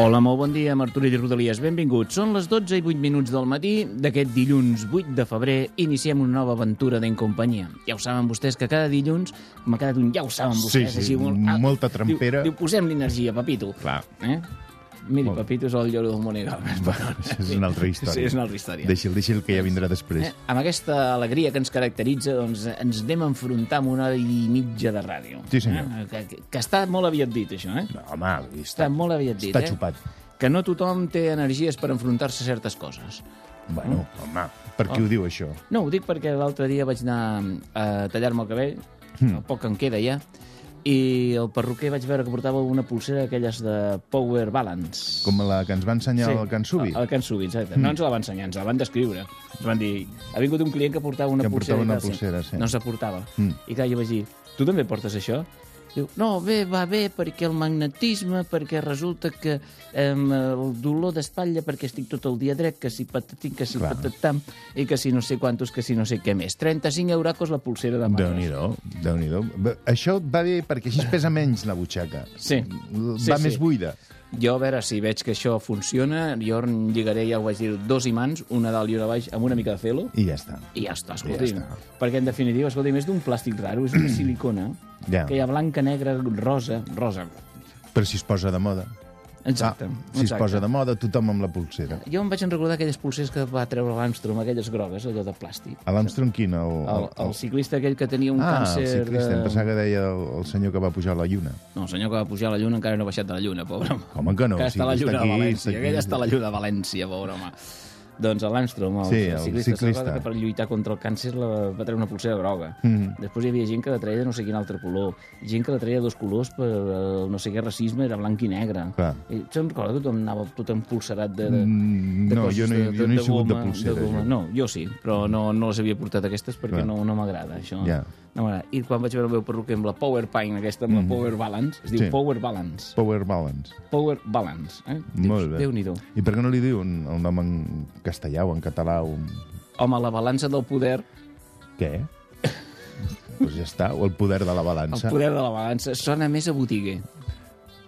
Hola, molt bon dia, Martorell i Rodalies. Benvinguts. Són les 12 i 8 minuts del matí d'aquest dilluns 8 de febrer. Iniciem una nova aventura d'en companyia. Ja ho saben vostès que cada dilluns, com a cada dilluns, ja ho saben Sí, vostès. sí, així, molt- ah, molta trampera. Diu, diu posem l'energia, Papito. Clar. Eh? Miri, Molt. Papito és el lloro del Monegal. És una altra història. Sí, és una altra història. Deixi'l, deixi'l que ja vindrà després. Eh? Amb aquesta alegria que ens caracteritza, doncs, ens anem a enfrontar amb una hora i mitja de ràdio. Sí, senyor. Eh? Que, que, que està molt aviat dit, això, eh? No, home, Està molt aviat dit, està eh? xupat. Que no tothom té energies per enfrontar-se a certes coses. Bueno, home, per Oh. què ho diu, això? No, ho dic perquè l'altre dia vaig anar a tallar-me el cabell, el poc que em queda ja, i el perruquer vaig veure que portava una pulsera d'aquelles de Power Balance. Com la que ens va ensenyar el Can Subi? El Can Subi, exacte. Mm. No ens la va ensenyar, ens la van descriure. Ens van dir, ha vingut un client que portava una Que pulsera. portava i una pulsera, sí. No se portava. Mm. I clar, jo vaig dir, tu també portes això? Diu, no, bé, va bé, perquè el magnetisme, perquè resulta que em, el dolor d'espatlla, perquè estic tot el dia dret, que si patatim, que si Clar. patatam, i que si no sé quantos, que si no sé què més. 35 euracos la pulsera de magnes. Déu-n'hi-do, déu nhi déu Això va bé perquè així es pesa menys la butxaca. Sí. Va Sí, sí. més buida. Jo, a veure, si veig que això funciona, jo lligaré, ja ho vaig dir, dos imants, una dalt i una baix, amb una mica de celo, I ja està. i ja està, I escolti. ja està. Perquè, en definitiva, escolti, és d'un plàstic raro, és una silicona, Ja. que hi ha blanca, negra, rosa, rosa. Però si es posa de moda. Exacte. Ah, si es exacte. posa de moda, tothom amb la pulsera. Jo em vaig recordar aquelles pulseres que va treure l'Armstrong, aquelles grogues, allò de plàstic. A l'Armstrong quin? El, El, el ciclista aquell que tenia un ah, càncer... el ciclista. de... Em pensava que deia el, el senyor que va pujar a la lluna. No, el senyor que va pujar a la lluna encara no ha baixat de la lluna, pobre home. Com que no? Que Sí, està a la està lluna aquí, de València, aquí. aquell està a la lluna de València, pobre home. Doncs l'Armstrong, el, Sí, el ciclista, ciclista. que per lluitar contra el càncer la, va treure una pulsera groga. Mhm. Després hi havia gent que la treia de no sé quin altre color, gent que la treia de dos colors per el no sé què racisme, era blanc i negre. Clar. I se'n recorda que tothom anava tot empolserat de, de, Mm, de no, coses jo no, he- jo no he sigut de goma, pulsera. goma. jo. No, jo sí, però no, no les havia portat aquestes perquè Clar. no, no m'agrada, això. Ja. No. I quan vaig veure el meu perruquer amb la Power Pine, aquesta, amb la Power Balance, es diu Mhm. Sí. Power Balance. Power Balance. Power Balance. Eh? Molt bé. Déu-n'hi-do. I per què no li diuen el nom en castellà o en català o. Home, la balança del poder, Què? doncs ja està, o el poder de la el balança. poder de la balança, sona més a botiguer.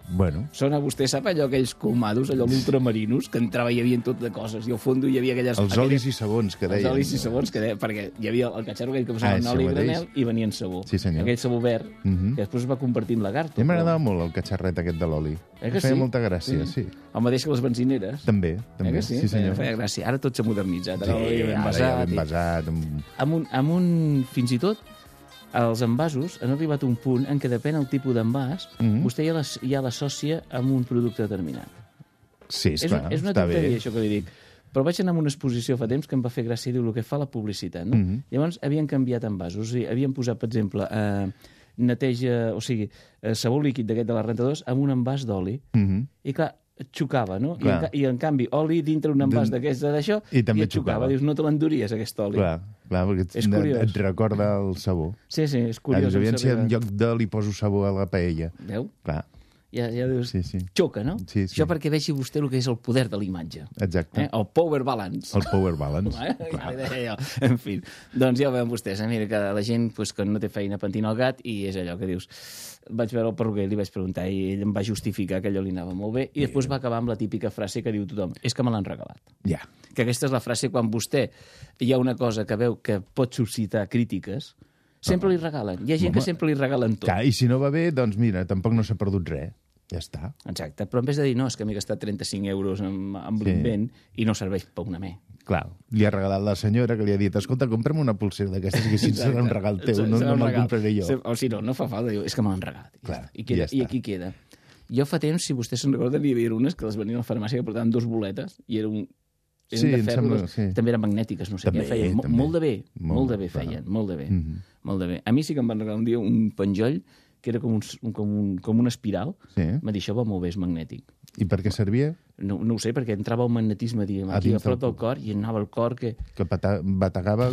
Bueno, Sona, vostè sap allò, aquells comados, allò ultramarinos, que entrava i hi havia tot de coses, i al fons hi havia aquelles... els olis i sabons que Els deien. olis i sabons, que deia, perquè hi havia el catxarro aquell que posava Ah, en oli i granel i venia en sabó. Sí, senyor. Aquell sabó verd, Mhm. que després es va convertir en lagarto. A mi m'agradava molt el catxarret aquest de l'oli. Eh que Feia sí? molta gràcia, sí. El mateix que les benzineres. També, també. Eh que sí? sí senyor. Feia, gràcia. Ara tot s'ha modernitzat. Ara Sí, ben basat. ben basat. Amb... amb un, amb un, fins i tot, els envasos han arribat a un punt en què depèn el tipus d'envàs, Mhm. vostè ja, les, ja l'associa amb un producte determinat. Sí, És, esclar, és una tonteria, bé. això que li dic. Però vaig anar a una exposició fa temps que em va fer gràcia, diu, el que fa la publicitat, no? Mhm. Llavors, havien canviat envasos, o sigui, havien posat, per exemple, eh, neteja, o sigui, eh, sabó líquid d'aquest de les rentadors amb un envàs d'oli. Mhm. I clar, et xocava, no? I en, I en canvi, oli dintre un envàs d'aquests d'això I també et xocava. xocava. Dius, no te l'enduries, aquest oli. Clar, clar, perquè et, És curiós. et recorda el sabó. Sí, sí, és Curiós, aviam si en lloc de li poso sabó a la paella. Veu? Clar, Ja, ja dius, sí, sí. xoca, no? Sí, sí. Això perquè vegi vostè el que és el poder de la imatge. Exacte. Eh? El power balance. El power balance. Eh? Ja jo. En fi, doncs ja ho veuen vostès, eh? mira que la gent pues, que no té feina pentina el gat i és allò que dius vaig veure el perruquer li vaig preguntar i ell em va justificar que allò li anava molt bé i després va acabar amb la típica frase que diu tothom és que me l'han regalat. Ja. Que aquesta és la frase quan vostè hi ha una cosa que veu que pot suscitar crítiques sempre li regalen. Hi ha gent Home. que sempre li regalen tot. Clar, I si no va bé, doncs mira, tampoc no s'ha perdut res. Ja està. Exacte, però en vez de dir no, és que m'he gastat 35 euros amb, amb Sí. l'invent i no serveix per una me. Clar, li ha regalat la senyora que li ha dit escolta, compra'm una pulsera d'aquestes que si serà un regal teu, no, no me'l compraré jo. O si no, no fa falta, diu, és que me l'han regalat. I, Clar. I, queda, ja està. I aquí queda. Jo fa temps, si vostès se'n recorden, hi havia unes que les venien a la farmàcia que portaven dos boletes i era un, eren Sí, de ferro, sí. també eren magnètiques, no sé També, què, feien també. molt de bé, molt, Molt, de bé clar. feien, molt de bé, Mhm. molt de bé. A mi sí que em van regalar un dia un penjoll que era com un, com un, com una espiral. Sí. Va dir, això va molt bé, és magnètic. I per què servia? No, no ho sé, perquè entrava el magnetisme, diguem, A aquí a prop del cor i anava el cor que... Que bategava...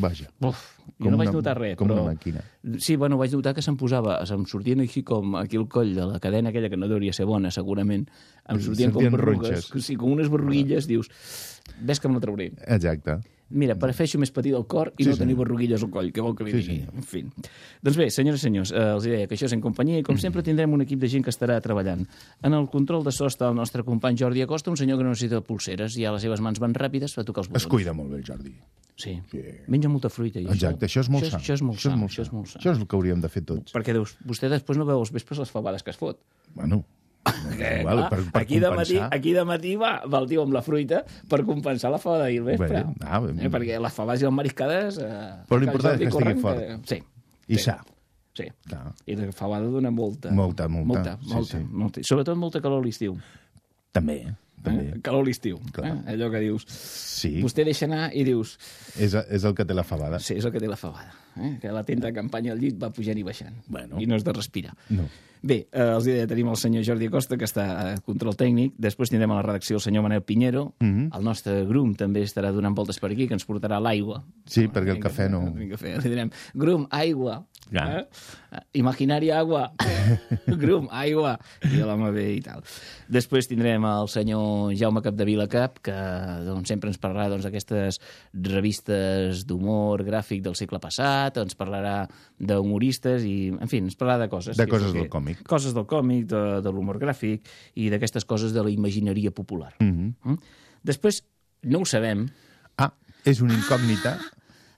Vaja. Uf, jo Com no vaig una- notar res, com però... una màquina. Sí, bueno, vaig notar que se'm posava, se'm sortien així com aquí el coll de la cadena aquella, que no hauria ser bona, segurament, em sortien com Sortien berrugues, ronxes. sí, com unes berruguilles, dius, ves que me la trauré. Exacte. Mira, prefereixo més petit el cor i Sí, no tenir berruguilles al coll, què vol que li Sí, digui? sí. En fi. Doncs bé, senyores i senyors, eh, els deia que això és en companyia i com sempre tindrem un equip de gent que estarà treballant. En el control de so està el nostre company Jordi Acosta, un senyor que no necessita pulseres, i a les seves mans van ràpides, va tocar els botons. Es cuida molt bé el Jordi. Sí. Sí. Menja molta fruita. I Exacte, això és molt això. Això és molt això és molt Això és molt sa. Això és el que hauríem de fer tots. Perquè deus, vostè després no veu els vespres les fabades que es fot. Bueno, Eh, clar, per, per aquí, de matí, compensar. aquí de matí va, va el tio amb la fruita per compensar la fava d'ahir al vespre. Bé, ah, bé. eh, perquè les faves i les mariscades... Eh, Però l'important és que estigui fort. Que... Sí. I sí. sa. Sí. Clar. I la fabada dona molta. Molta, molta. Molta, Sí, molta, sí. molta. Sobretot molta calor a l'estiu. També, també. Eh? Calor a l'estiu. Eh? Allò que dius... Sí, Vostè deixa anar i dius... és, és el que té la fabada. Sí, és el que té la fabada. Eh? Que la tenda de campanya al llit va pujant i baixant. Bueno. I no és de respirar. No. Bé, eh, els deia, tenim el senyor Jordi Acosta, que està a control tècnic. Després tindrem a la redacció el senyor Manel Pinheiro. Mhm. El nostre Grum també estarà donant voltes per aquí, que ens portarà l'aigua. Sí, perquè el cafè no... El cafè. Li direm, Grum, aigua. Ja. Eh? Imaginari agua. Grum, aigua. I l'home bé i tal. Després tindrem el senyor Jaume Capdevila Cap, que doncs, sempre ens parlarà doncs, d'aquestes revistes d'humor gràfic del segle passat, ens parlarà d'humoristes i, en fi, ens parlarà de coses. De coses el del còmic. Coses del còmic, de, de l'humor gràfic i d'aquestes coses de la imagineria popular. Mhm. Mm? Després, no ho sabem, Ah, és una incògnita.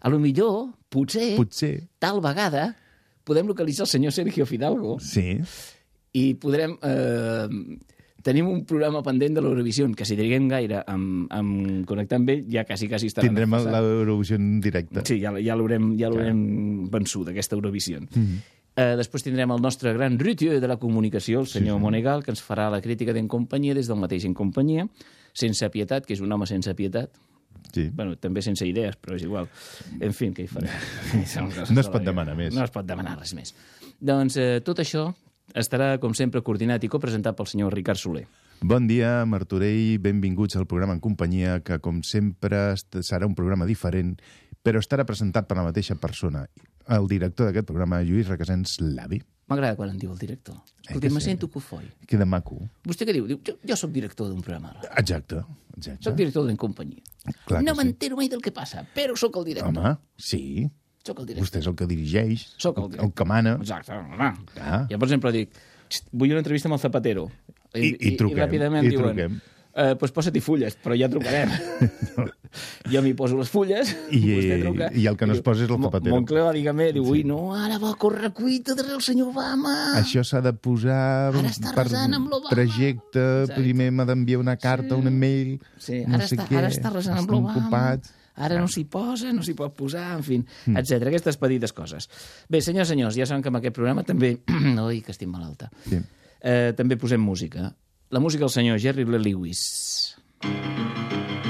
a lo millor, potser, Potser, tal vegada, podem localitzar el senyor Sergio Fidalgo sí. i podrem... Eh, tenim un programa pendent de l'Eurovisió, que si diguem gaire amb, amb connectar amb ell, ja quasi, quasi estarà Tindrem l'Eurovisió en directe. Sí, ja, ja l'haurem ja l'haurem vençut, aquesta Eurovisió. Mm -hmm. eh, després tindrem el nostre gran rutier de la comunicació, el senyor sí, sí. Monegal, que ens farà la crítica d'en companyia des del mateix en companyia, sense pietat, que és un home sense pietat, Sí. bueno, també sense idees, però és igual. En fi, què hi farem? No es pot demanar més. No es pot demanar res més. Doncs eh, tot això estarà, com sempre, coordinat i copresentat pel senyor Ricard Soler. Bon dia, Martorell, benvinguts al programa en companyia, que com sempre serà un programa diferent, però estarà presentat per la mateixa persona. El director d'aquest programa, Lluís Requesens Lavi. M'agrada quan em diu el director. Escolta, que me sí? sento cofoi. Que de maco. Vostè què diu? Diu, jo, jo sóc director d'un programa. Exacte, exacte. Soc director d'en companyia. Clar no sí. m'entero mai del que passa, però sóc el director. Home, sí. Sóc el director. Vostè és el que dirigeix, Sóc el el, que mana. Exacte. Ah. Jo, per exemple, dic, "Xt, vull una entrevista amb el Zapatero. I- i truquem, I, ràpidament i diuen, truquem. Eh, pues posa-t'hi fulles, però ja trucarem. jo m'hi poso les fulles, I- vostè truca. i el que no es posa és el Zapatero. Moncloa, dígame, diu, ui, no, ara va a córrer cuita darrere el senyor Obama. Això s'ha de posar per trajecte, Exacte. primer m'ha d'enviar una carta, un email, Sí, no ara, sé està, què, ara està resant amb estan l'Obama. ocupats. Ara no s'hi posa, no s'hi pot posar, en fi, Hmm. mm. etc. Aquestes petites coses. Bé, senyors, senyors, ja saben que en aquest programa també... Ui, que estic malalta. Sí. Eh, també posem música. La música del senyor Jerry Lee Lewis. And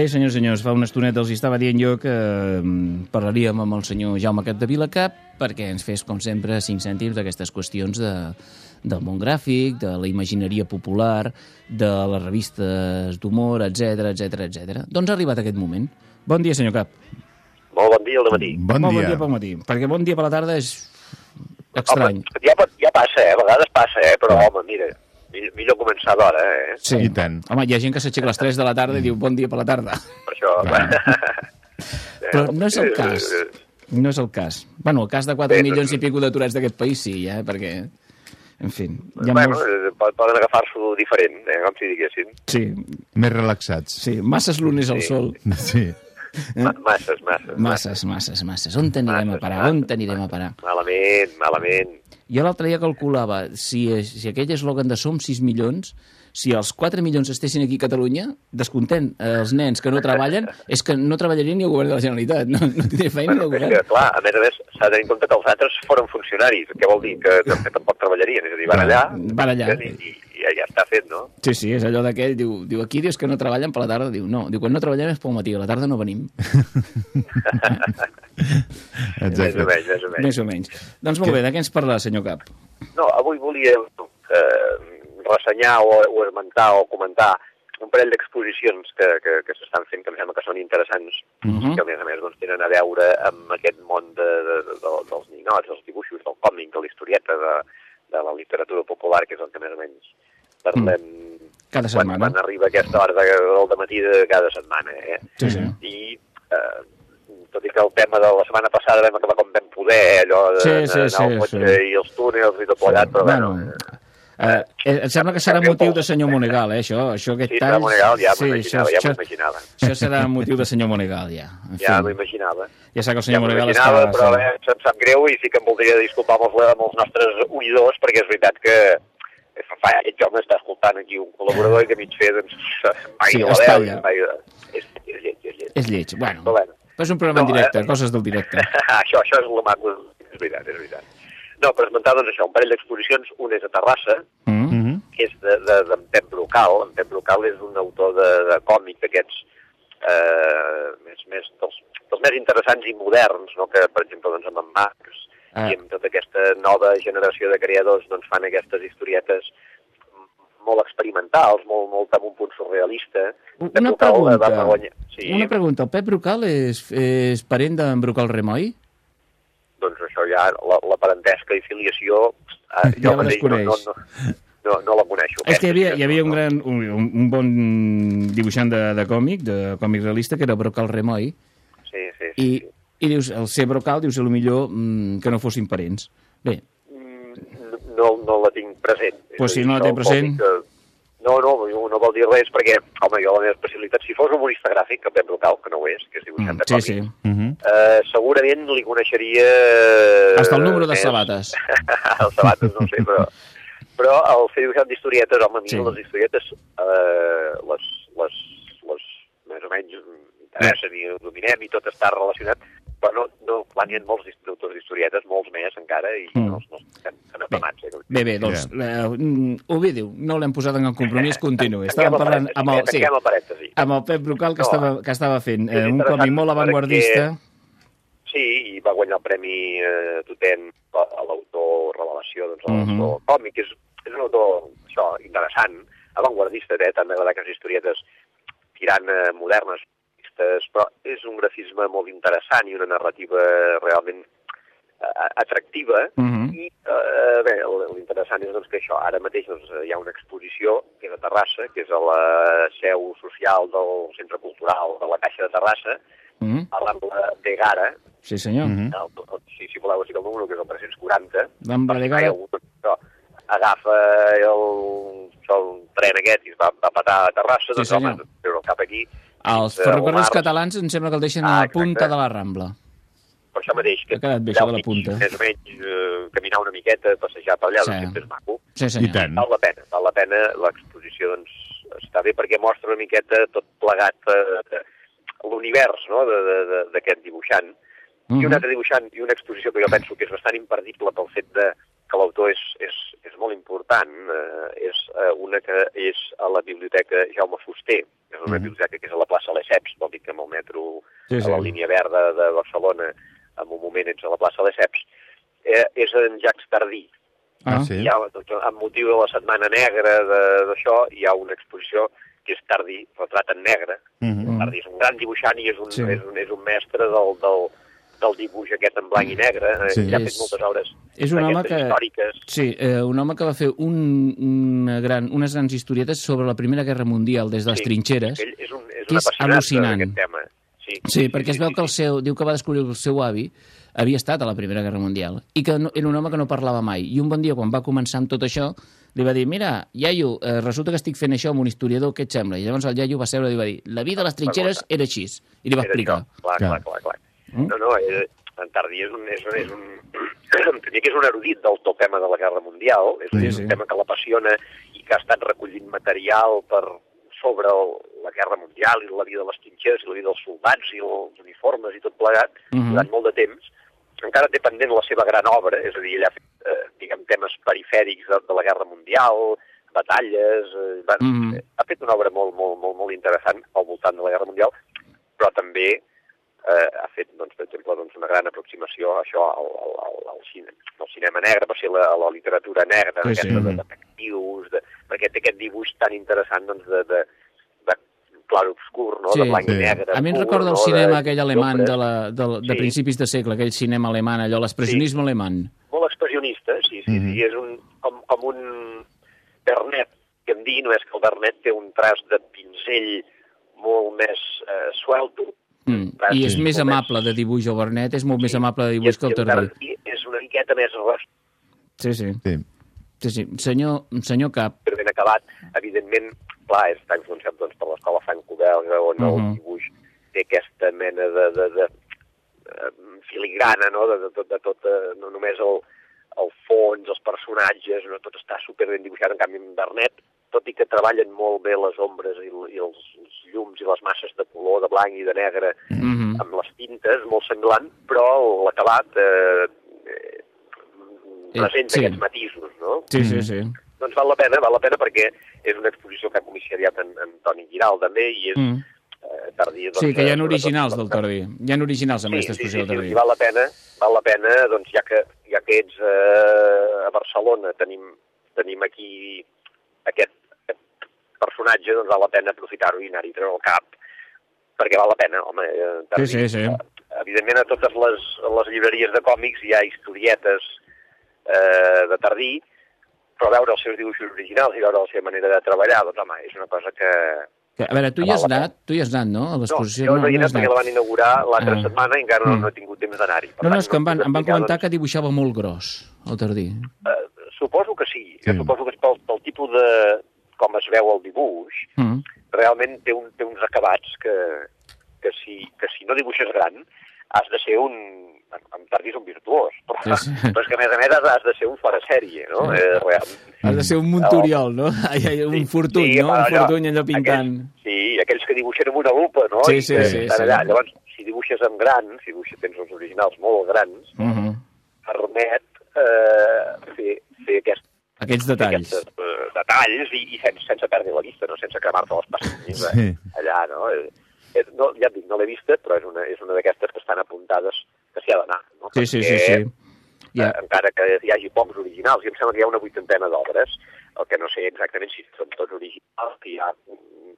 Bé, senyors i senyors, fa una estoneta els estava dient jo que mm, parlaríem amb el senyor Jaume Capdevila Cap perquè ens fes, com sempre, cinc cèntims d'aquestes qüestions de, del món gràfic, de la imagineria popular, de les revistes d'humor, etc etc etc. Doncs ha arribat aquest moment. Bon dia, senyor Cap. Molt bon dia al matí. Bon Molt dia. bon dia pel matí, perquè bon dia per la tarda és estrany. Home, ja, ja passa, eh? A vegades passa, eh? Però, home, mira, millor començar d'hora, eh? Sí. I tant. Home, hi ha gent que s'aixeca a les 3 de la tarda i diu bon dia per la tarda. Per això... Però no és el cas. No és el cas. Bueno, el cas de 4 Bé, milions doncs- i pico d'aturats d'aquest país sí, eh? perquè, en fi, hi ha Bueno, molts... eh, poden agafar-s'ho diferent, eh? Com si diguessin. Sí, Més relaxats. sí, masses lunes al Sí. sol. Sí. Ma masses, masses. Masses, masses, masses. On t'anirem a parar? masses, On t'anirem a parar? Malament, malament. Jo l'altre dia calculava, si, si aquell eslògan de som 6 milions, si els 4 milions estessin aquí a Catalunya, descontem eh, els nens que no treballen, és que no treballarien ni el govern de la Generalitat. No, no tindria feina ni el Bueno, govern. que, clar, a més a més, s'ha de tenir en compte que els altres foren funcionaris. Què vol dir? Que, que tampoc treballarien. És a dir, van allà, Van allà. i, i, i ja està fet, no? Sí, sí, és allò d'aquell, diu, diu, aquí dius que no treballen per la tarda, diu, no, diu, quan no treballem és pel matí, a la tarda no venim. Més Exacte. o menys, més o menys. Més o menys. Doncs molt bé, de què ens parla, senyor Cap? No, avui volia eh, ressenyar o, o esmentar o comentar un parell d'exposicions que, que, que s'estan fent que em sembla que són interessants Mhm. que a més a més doncs, tenen a veure amb aquest món de, de, de, de, dels ninots, dels dibuixos, del còmic, de la historieta, de, de la literatura popular, que és el que més o menys parlem Cada quan, setmana. quan arriba aquesta hora de, del matí de cada setmana. Eh? Sí, sí. I eh, tot i que el tema de la setmana passada vam acabar com vam poder, eh, allò de Sí, sí, anar al sí, cotxe sí. i els túnels i tot plegat, però Bueno, bueno, eh, eh, em sembla que serà motiu de senyor Monegal, eh, això, això aquest Sí, tall... serà Monegal, ja sí, m'ho això, imaginava, ja m'ho imaginava. això serà motiu de senyor Monegal, ja. En fi, Ja m'ho imaginava. ja sap que el Ja senyor m'ho Monegal imaginava, està... però bé, em sap greu i sí que em voldria disculpar amb els, amb els nostres oïdors, perquè és veritat que fa, fa, aquest home està escoltant aquí un col·laborador i que mig fer, doncs, mai Sí, no la veu. Mai, és, és lleig, és lleig. És lleig, bueno. Però bueno. Però és un programa en No, directe, eh, coses del directe. això, això és el maco, és veritat, és veritat. No, per esmentar, doncs, això, un parell d'exposicions, una és a Terrassa, Mm? Mhm. que és de, de, d'en Pep Brocal. En Pep Brocal és un autor de, de còmic d'aquests eh, més, més, dels, dels més interessants i moderns, no? que, per exemple, doncs, amb en Marx Ah. i amb tota aquesta nova generació de creadors doncs, fan aquestes historietes molt experimentals, molt, molt amb un punt surrealista. Pep Una Brocal, eh, pregunta, va guanyar- Sí, una pregunta. El Pep Brocal és, és parent d'en Brocal Remoi? doncs això ja, la, la parentesca i filiació, eh, Ja jo la mateix no, no, no, no, no la coneixo. És que hi havia, hi havia un, gran, un, un bon dibuixant de, de còmic, de còmic realista, que era Brocal Remoi, Sí, sí, sí. i, i dius, el ser Brocal, dius, a lo millor mm, que no fossin parents. Bé, Mm, no, no la tinc present. Pues si no la té present. Que... No, no, no vol dir res, perquè, home, jo la meva especialitat, si fos humorista gràfic, que Pep Brocal, que no ho és, que és dibuixant mm, de sí, còmic, sí. Mhm. eh, segurament li coneixeria... Hasta el número de més- sabates. els sabates, no sé, però, però el fer dibuixant d'historietes, home, a mi Sí. les historietes, eh, les, les, les més o menys m'interessen i ho dominem i tot està relacionat, però no, no clar, n'hi ha molts dist- autors d'historietes, molts més encara, i Mm. no, no estan tan apamats. Eh? Bé, bé, doncs, yeah. uh, Ovidiu, no l'hem posat en el compromís, continuï. Tanquem Estàvem parlant amb el, eh? sí, amb el Pep Brocal, que, No. estava, que estava fent eh, un còmic molt avantguardista. Sí, i va guanyar el Premi eh, Totent a, l'autor Revelació, doncs, a Mhm. l'autor còmic. És, és un autor, això, interessant, avantguardista, eh? també m'agrada que les historietes tirant eh, modernes, però és un grafisme molt interessant i una narrativa realment eh, atractiva. Mhm. I eh, bé, l'interessant és doncs, que això, ara mateix doncs, hi ha una exposició que és a Terrassa, que és a la seu social del Centre Cultural de la Caixa de Terrassa, Mm? a l'Ambla de Gara, Sí, senyor. Mhm. el, el, si, si voleu dir el número, que és el 340, L'Ambla de Gara. No, agafa el, això, el tren aquest i es va, va patar a Terrassa, Sí, doncs senyor. home, treure cap aquí. Els ferrocarrils catalans em sembla que el deixen Ah, a la punta de la Rambla. Per això mateix, que Ha quedat bé, això de la mig, punta. Més o menys, eh, caminar una miqueta, passejar per allà, Sí. doncs sempre és maco. Sí, I senyor. tant. Val la pena, val la pena l'exposició, doncs, està bé perquè mostra una miqueta tot plegat eh, l'univers no? de- de- de- d'aquest dibuixant. I un Mhm. altre dibuixant i una exposició que jo penso que és bastant imperdible pel fet de que l'autor és, és, és molt important, eh, és eh, una que és a la Biblioteca Jaume Fuster, és és una biblioteca que és a la plaça Lesseps, vol dir que amb el metro Sí, sí, a la línia verda de Barcelona, en un moment ets a la plaça Lesseps, eh, és en Jacques Tardí. Ah, sí? Hi ha, doncs, amb motiu de la Setmana Negra d'això, hi ha una exposició que és Tardí, retrat en negre. Mhm. Tardí és un gran dibuixant i és un, sí. és un, és un mestre del, del, del dibuix aquest en blanc i negre. Eh, Sí. Ell ha fet moltes obres és un home que- històriques. Sí, eh, un home que va fer un, una gran, unes grans historietes sobre la Primera Guerra Mundial des de les Sí, trinxeres. Ell és un, és que és al·lucinant. tema. Sí, Sí, perquè es veu que el seu, diu que va descobrir que el seu avi havia estat a la Primera Guerra Mundial i que no, era un home que no parlava mai. I un bon dia, quan va començar amb tot això, li va dir, mira, iaio, eh, resulta que estic fent això amb un historiador, què et sembla? I llavors el iaio va seure i va dir, la vida a les trinxeres era així. I li va explicar. Clar. clar, clar, clar. Mm. No, no, eh, en Tardí és un, és un, és un, primer que és un erudit del, del tema de la Guerra Mundial, és, un, Sí, sí. un tema que l'apassiona i que ha estat recollint material per sobre el, la Guerra Mundial i la vida de les trinxeres i la vida dels soldats i els uniformes i tot plegat Mhm. durant molt de temps. Encara té pendent la seva gran obra, és a dir, ell ha fet, eh, diguem, temes perifèrics de, de la Guerra Mundial, batalles... Eh, va, Mhm. Ha fet una obra molt, molt, molt, molt interessant al voltant de la Guerra Mundial, però també eh, ha fet, doncs, per exemple, doncs, una gran aproximació a això, al, al, al, al, cinema, al cinema negre, per ser la, a la literatura negra, Sí, sí, sí. de detectius, de, perquè té aquest dibuix tan interessant doncs, de, de, clar obscur, no? Sí. de blanc Sí. i negre. A mi em pur, recorda el no? cinema de, aquell alemany de, la, de, de Sí. principis de segle, aquell cinema alemany, allò, l'expressionisme alemany. Molt expressionista, sí, sí, Mhm. sí. És un, com, com un Bernet, que em digui, no és que el Bernet té un traç de pinzell molt més eh, suelto, Mm. Clar, I és sí. més més- amable de dibuix, el Bernet és molt més Sí. amable de i, dibuix que el i Tardí. És una miqueta més res, Sí, sí. Sí. sí, sí. Senyor, senyor Cap, per ben acabat. Evidentment, clar, està influenciat doncs, per l'escola franco-belga, on uh -huh. El dibuix té aquesta mena de, de, de, eh, filigrana, no?, de, de, tot, de tot, eh, no només el, el fons, els personatges, no? tot està super ben dibuixat, en canvi en Bernet, tot i que treballen molt bé les ombres i, i els, els llums i les masses de color, de blanc i de negre, mm -hmm. amb les tintes, molt semblant, però l'acabat eh, eh, presenta sí. aquests matisos, no? sí, sí, sí. Doncs val la pena, val la pena perquè és una exposició que ha comissariat en, en Toni Giral també i és Mm. eh, tardí. Doncs, Sí, que hi ha eh, originals del sobretot- Tardí. Hi ha originals amb Sí, aquesta sí, sí, exposició sí, del Tardí. sí, val la pena, val la pena, doncs ja que, ja que ets eh, a Barcelona, tenim, tenim aquí aquest personatge, doncs val la pena aprofitar-ho i anar-hi treure el cap, perquè val la pena, home. Eh. Sí, sí, sí. Evidentment, a totes les, les llibreries de còmics hi ha historietes eh, de Tardí, però veure els seus dibuixos originals i veure la seva manera de treballar, doncs home, és una cosa que... Que, a veure, tu hi has anat, tu hi has anat, no? A No, l'exposició jo no hi he anat has perquè la van inaugurar l'altra Ah. setmana i encara no, Mm. no he tingut temps d'anar-hi. No, no, és que em van, em van comentar doncs, que dibuixava molt gros, el Tardí. Eh, suposo que sí. Sí. Jo suposo que és pel, pel tipus de com es veu el dibuix, Mm. realment té, un, té uns acabats que, que, si, que si no dibuixes gran has de ser un... Tardí és un virtuós, però, Sí, sí. però és que a més a més has, has de ser un fora sèrie, no? Sí. Eh, real, Has de ser un Montoriol, no? Ai, ai, un fortuny, no? Un allò- fortuny allò pintant. Aquells, sí, aquells que dibuixen amb una lupa, no? Sí, I sí, que sí, sí. Allà. Llavors, si dibuixes en gran, si dibuixes, tens uns originals molt grans, Uh -huh. permet eh, fer, fer aquest, Aquests detalls. aquests eh, detalls i, i sense, sense perdre la vista, no? sense cremar-te les pestanyes Sí. eh, allà, no? Eh, eh, no? Ja et dic, no l'he vista, però és una, és una d'aquestes que estan apuntades que s'hi ha d'anar. No? Sí, sí, sí, Perquè, sí. Ja. eh, encara que hi hagi pocs originals, i em sembla que hi ha una vuitantena d'obres, el que no sé exactament si són tots originals, que hi ha... mm,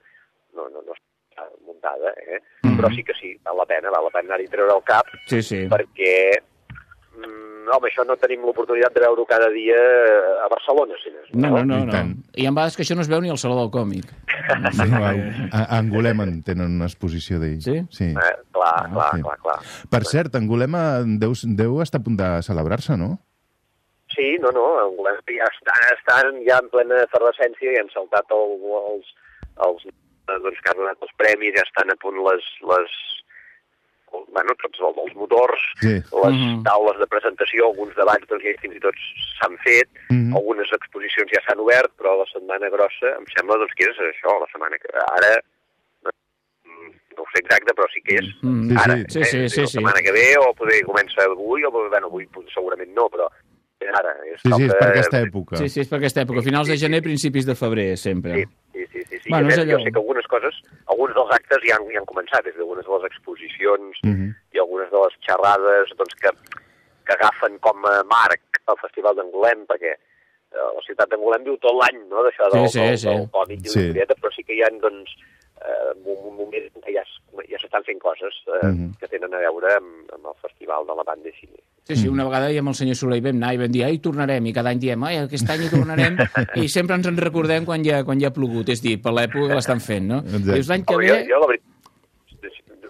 No, no, no està muntada, eh? Mhm. però sí que sí, val la pena, val la pena anar-hi treure el cap, Sí, sí. perquè mm, home, això no tenim l'oportunitat de veure-ho cada dia a Barcelona, si més No, no, no, I no. I en vegades que això no es veu ni al Saló del Còmic. Sí, a, a Angulema en tenen una exposició d'ell. Sí? sí. Eh, clar, Ah, clar, sí. clar, clar. Per cert, Angulema deu, deu estar a punt de celebrar-se, no? Sí, no, no, Angola ja estan, estan ja en plena efervescència i han saltat el, els, els, doncs, que han donat els premis, ja estan a punt les, les bueno, tots els, els motors, Sí. les Mhm. taules de presentació, alguns debats doncs, ja fins i tot s'han fet, Mhm. algunes exposicions ja s'han obert, però la setmana grossa em sembla doncs, que és això, la setmana que ara mm, no ho sé exacte, però sí que és Mm. Sí, ara, sí. eh? Sí, sí, sí, la sí. setmana que ve, o poder comença avui, o bueno, avui segurament no, però ara. És Sí, sí, és per aquesta època. Sí, sí, és per aquesta època. Finals de gener, principis de febrer, sempre. Sí, sí, sí. sí, sí. Bueno, Bueno, és més, allò. Jo sé que algunes coses, alguns dels actes ja han, ja han començat, des d'algunes de les exposicions Mhm. i algunes de les xerrades doncs, que, que agafen com a marc el Festival d'Angolem, perquè eh, la ciutat d'Angolem viu tot l'any, no?, d'això del, Sí, sí, del, sí. del còmic i Sí. però sí que hi ha, doncs, eh, un, un moment en què ja, es- ja s'estan fent coses eh, Mhm. que tenen a veure amb, amb el Festival de la Banda de Cine. Sí, sí, una vegada i amb el senyor Soler vam anar i vam dir, ai, tornarem, i cada any diem, ai, aquest any hi tornarem, i sempre ens en recordem quan ja, quan ja ha plogut, és dir, per l'època que l'estan fent, no? Exacte. Dius, l'any que Home, ve... jo, jo, la veritat...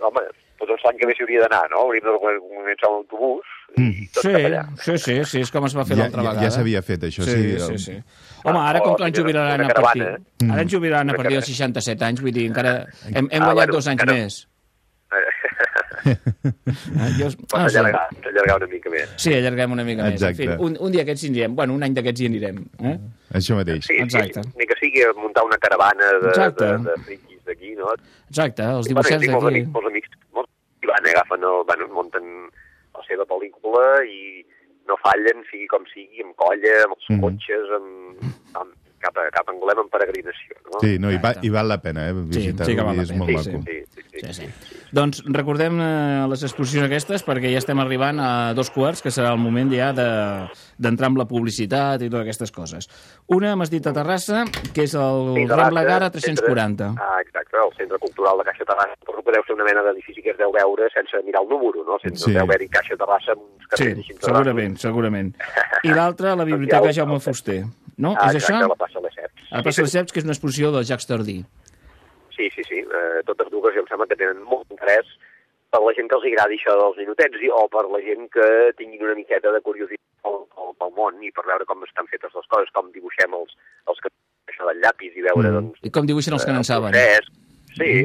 Home, doncs l'any que ve s'hi hauria d'anar, no? Hauríem de començar amb l'autobús i tot Sí, cap allà. sí, sí, sí, és com es va fer Ja, l'altra ja, vegada. ja s'havia fet, això. Sí, Sí, sí, el- sí. Home, ara com que ens jubilaran a partir... caravana, Ara ens jubilaran a partir dels caravana. 67 anys, vull dir, encara hem, hem Ah, guanyat bueno, dos anys encara- més. Eh, jo, Pots no sé. allargar, allargar una mica més. Sí, allarguem una mica més. Exacte. En fi, un, un dia aquests hi anirem. Bueno, un any d'aquests hi anirem. Eh? Això mateix. Sí, Exacte. sí, ni que sigui a muntar una caravana de, Exacte. de, de friquis d'aquí, no? Exacte, els dibuixants molts d'aquí. amics, molts amics, molts, i van, agafen el, bueno, munten la seva pel·lícula i no fallen, sigui com sigui, amb colla, amb els Mhm. cotxes, amb, amb, cap, a, cap a Angolem en peregrinació, no? Sí, no, i, va, i val la pena, eh, visitar-ho, sí que val la i és pena, molt sí, maco. Sí, sí, sí. Sí, sí. Doncs recordem eh, les exposicions aquestes perquè ja estem arribant a dos quarts, que serà el moment ja de- d'entrar amb la publicitat i totes aquestes coses. Una, m'has dit a Terrassa, que és el Sí, Rambla Gara centre- 340. Ah, exacte, el Centre Cultural de Caixa Terrassa. Suposo que deu ser una mena d'edifici que es deu veure sense mirar el número, no? Sense Sí. deu haver-hi Caixa Terrassa amb uns Sí, carrers de segurament, segurament. I l'altra, la Biblioteca Doncs ho- Jaume Fuster. No? Ah, és exacte, això? la plaça de les Ceps. A la plaça de Ceps, que és una exposició del Jacques Tardí. Sí, sí, sí. Eh, totes dues em sembla que tenen molt interès per la gent que els agradi això dels minutets i, o per la gent que tinguin una miqueta de curiositat pel, pel, pel món i per veure com estan fetes les coses, com dibuixem els, els que això del llapis i veure, Mm. doncs... I com dibuixen els que eh, n'en saben. procés. Sí.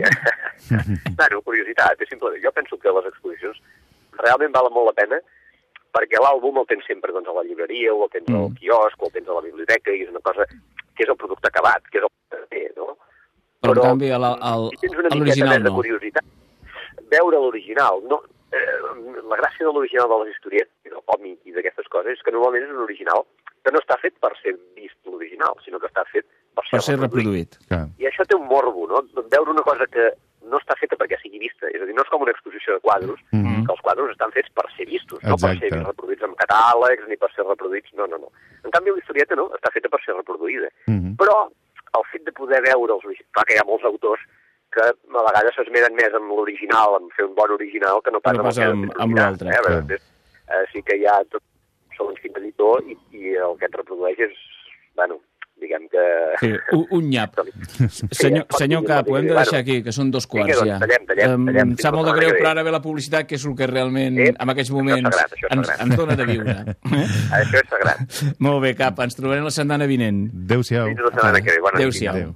bueno, curiositat, és simple. Jo penso que les exposicions realment valen molt la pena perquè l'àlbum el tens sempre doncs, a la llibreria o el tens al Mm. quiosc o el tens a la biblioteca i és una cosa que és el producte acabat, que és el que té, no? Però, en canvi, a la- al- si tens una a miqueta l'original més de no. curiositat, veure l'original, no, eh, la gràcia de l'original de les historietes i del còmic i d'aquestes coses és que normalment és un original que no està fet per ser vist l'original, sinó que està fet per ser, Per ser reproduït. Clar. I això té un morbo, no? Veure una cosa que no està feta perquè sigui vista. És a dir, no és com una exposició de quadros, Mhm. que els quadros estan fets per ser vistos, no per Exacte. ser reproduïts en catàlegs ni per ser reproduïts... No, no, no. En canvi, la historieta no, està feta per ser reproduïda. Mhm. Però el fet de poder veure els. Clar que hi ha molts autors que a vegades s'esmeren més amb l'original, amb fer un bon original, que no pas no amb, pas amb- amb l'altre, Eh? clar. Eh, sí que hi ha tot, segons quin editor, i, i el que et reprodueix és, bueno, diguem que... Sí, un, un nyap. Senyor, senyor Cap, ho hem de deixar aquí, que són dos quarts doncs, ja. tallem, tallem, Em tallem, fins sap molt de greu, però ara ve la publicitat, que és el que realment, Sí, en aquests moments, sagrat, ens, ens dona de viure. Eh? Això és sagrat. Molt bé, Cap, ens trobarem la setmana vinent. Adéu-siau. Fins la setmana que ve. Bona nit. Adéu-siau. Adéu.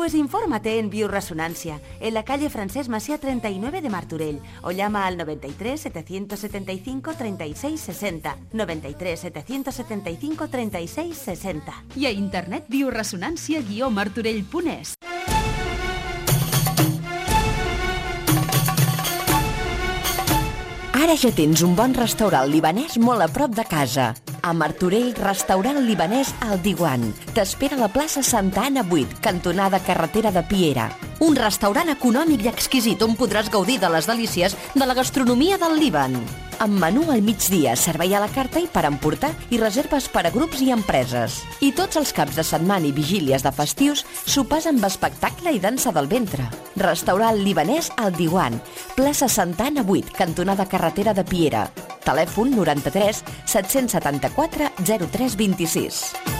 Pues infórmate en Bioresonancia, en la calle Francés Masía 39 de Martorell, o llama al 93 775 36 60. 93 775 36 60. I a internet bioresonància-martorell.es. Ara ja tens un bon restaurant libanès molt a prop de casa. A Martorell, restaurant libanès al Diwan. T'espera a la plaça Santa Anna 8, cantonada carretera de Piera. Un restaurant econòmic i exquisit on podràs gaudir de les delícies de la gastronomia del Líban. Amb menú al migdia, servei a la carta i per emportar i reserves per a grups i empreses. I tots els caps de setmana i vigílies de festius, sopars amb espectacle i dansa del ventre. Restaurant libanès al Diwan, plaça Santa Anna 8, cantonada carretera de Piera. Telèfon 93 774 0326.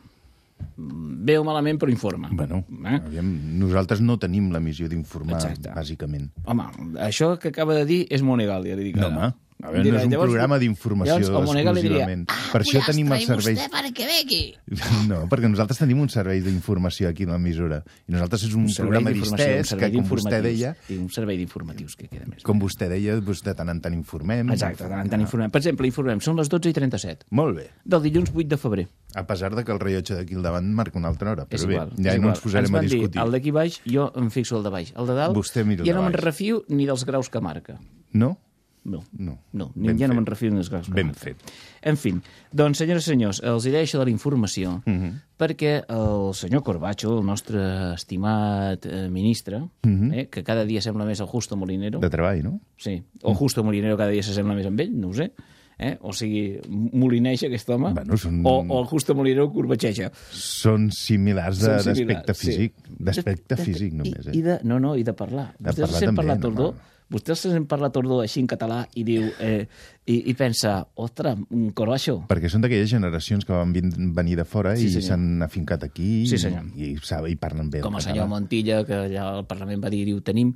Bé o malament, però informa. Bueno, Eh? aviam, nosaltres no tenim la missió d'informar, bàsicament. Home, això que acaba de dir és Monegal, ja li dic. No, ara. home. A veure, no és un llavors- programa d'informació li diria, exclusivament. per això tenim els serveis... vegui. No, perquè nosaltres tenim un servei d'informació aquí a l'emissora. I nosaltres és un, servei programa un distès que, com vostè deia, I un servei d'informatius, que queda més. com vostè deia, doncs de tant en tant informem. Exacte, de tant en tant informem. Per exemple, informem, són les 12 i 37 Molt bé. del dilluns 8 de febrer. A pesar de que el rellotge d'aquí al davant marca una altra hora. Però és bé, igual. ja és no igual. ens posarem ens a van dir, discutir. el d'aquí baix, jo em fixo el de baix. El de dalt, Vostè mira el ja no me'n refio ni dels graus que marca. No? No. No. No, ni, Ben ja no fet. me'n refio ni dels graus que Ben fet. En fi, doncs, senyores i senyors, els hi deia això de la informació Mhm. perquè el senyor Corbacho, el nostre estimat eh, ministre, eh, que cada dia sembla més el Justo Molinero, Mhm. De treball, no? sí, o Justo Molinero cada dia s'assembla més amb ell, no ho sé, eh? o sigui, molineix aquest home, Bueno, són- o, o el Justo Molinero corbatxeja. Són similars d'aspecte similars, sí. físic. D'aspecte físic, només, I, i eh? de, no, no, i de parlar. De Vostès parlar també, parlar no, tordó, no. Vostè els sent parlar tordó així en català i diu... Eh, i, I pensa, ostres, un coroixo. Perquè són d'aquelles generacions que van venir de fora Sí, i s'han afincat aquí Sí, senyor. i, i, saben, i parlen bé Com el senyor català. Montilla, que allà al Parlament va dir, diu, tenim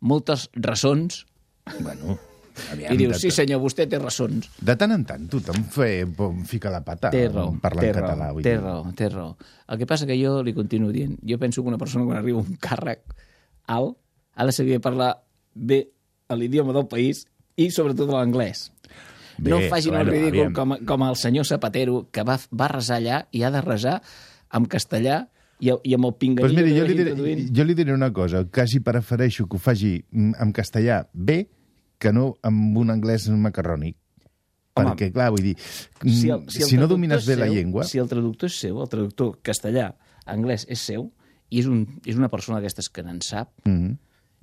moltes raçons, Bueno, aviam, i diu, sí senyor, vostè té raçons. de tant en tant tothom fe, fica la pata Té raó, parlant té català. raó, vull té raó, té raó. El que passa que jo li continuo dient, jo penso que una persona quan arriba a un càrrec alt ha de saber parlar bé l'idioma del país i sobretot l'anglès. Bé, no facin bueno, el ridícul aviam. com, com el senyor Zapatero, que va, va resar allà i ha de resar en castellà i, i amb el pinganillo Pues mira, jo li, diré, jo li diré una cosa, quasi prefereixo que ho faci mm, en castellà bé que no amb un anglès macarrònic. Home, Perquè, clar, vull dir, mm, si, el- si, el si no domines bé la seu, llengua... Si el traductor és seu, el traductor castellà, anglès és seu, i és, un, és una persona d'aquestes que n'en sap, Mm,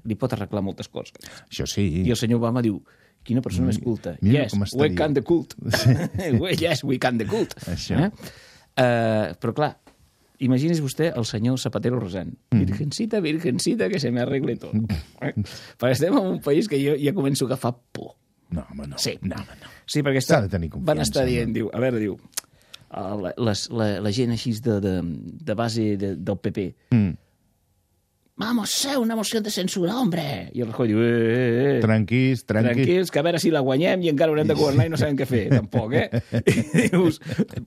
li pot arreglar moltes coses. això sí. I el senyor Obama diu, quina persona més culta. mira yes, com we can the cult. We- yes, we can the cult. Això. Eh? Uh, però clar, imagini's vostè el senyor Zapatero resant. Mm. Virgencita, virgencita, que se me arregle tot. Eh? Perquè estem en un país que jo ja començo a agafar por. No, home, no. Sí. No, home, no. Sí, perquè està, de tenir van estar no? dient, diu, a veure, diu, uh, la, les, la, la gent així de, de, de base de, del PP, Mm. Vamos, ser una moció de censura, hombre! I el Rajoy diu, eh, eh, eh. Tranquils, tranquils. Tranquils, que a veure si la guanyem i encara haurem de governar i no sabem què fer, tampoc, eh? I dius,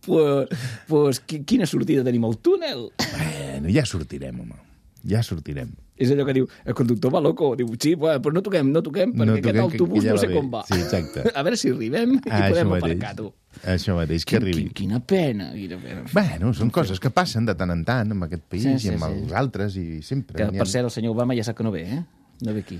pues, pues, qui- quina sortida tenim al túnel? Bueno, ja sortirem, home. Ja sortirem. És allò que diu, el conductor va loco, diu, sí, bueno, però no toquem, no toquem, perquè No aquest toquem, que- autobús ja no sé com va. Sí, exacte. A veure si arribem i Ah, podem això mateix. aparcar, tu. Això mateix, que arribi. Quin- Quina pena. Quina pena. Bueno, són coses que passen de tant en tant en aquest país Sí, sí, i amb sí. els altres i sempre. Que, per cert, el senyor Obama ja sap que no ve, eh? No ve aquí.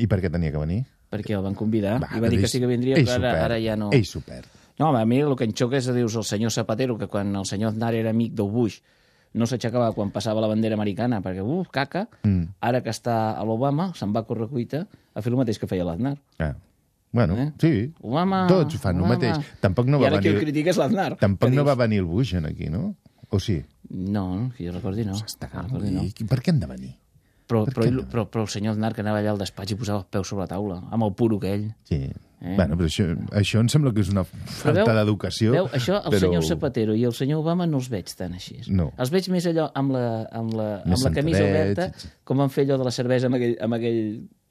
I per què tenia que venir? Perquè el van convidar Va, i va dir que sí que vindria, però ara, ara ja no... Ell s'ho perd. No, home, a mi el que em xoca és, dius, el senyor Zapatero, que quan el senyor Aznar era amic del Bush, no s'aixecava quan passava la bandera americana, perquè, uf, caca, Mm. ara que està a l'Obama, se'n va a correcuita a fer el mateix que feia l'Aznar. Ah. Bueno, Eh? sí. Obama... Tots fan el Obama. mateix. Tampoc no I va ara qui el venir... critica és l'Aznar. Tampoc no va venir el Bush en aquí, no? O sí? No, que jo recordi no. Està, Que recordi no. I per què han de venir? Però, per però, ell, no? però, però el senyor Aznar que anava allà al despatx i posava els peus sobre la taula, amb el puro que ell. Sí. Eh? Bueno, però això, això em sembla que és una falta d'educació. Veu, això, el però... senyor Zapatero i el senyor Obama no els veig tan així. No. Els veig més allò amb la, amb la, amb la camisa oberta, com van fer allò de la cervesa amb aquell, amb aquell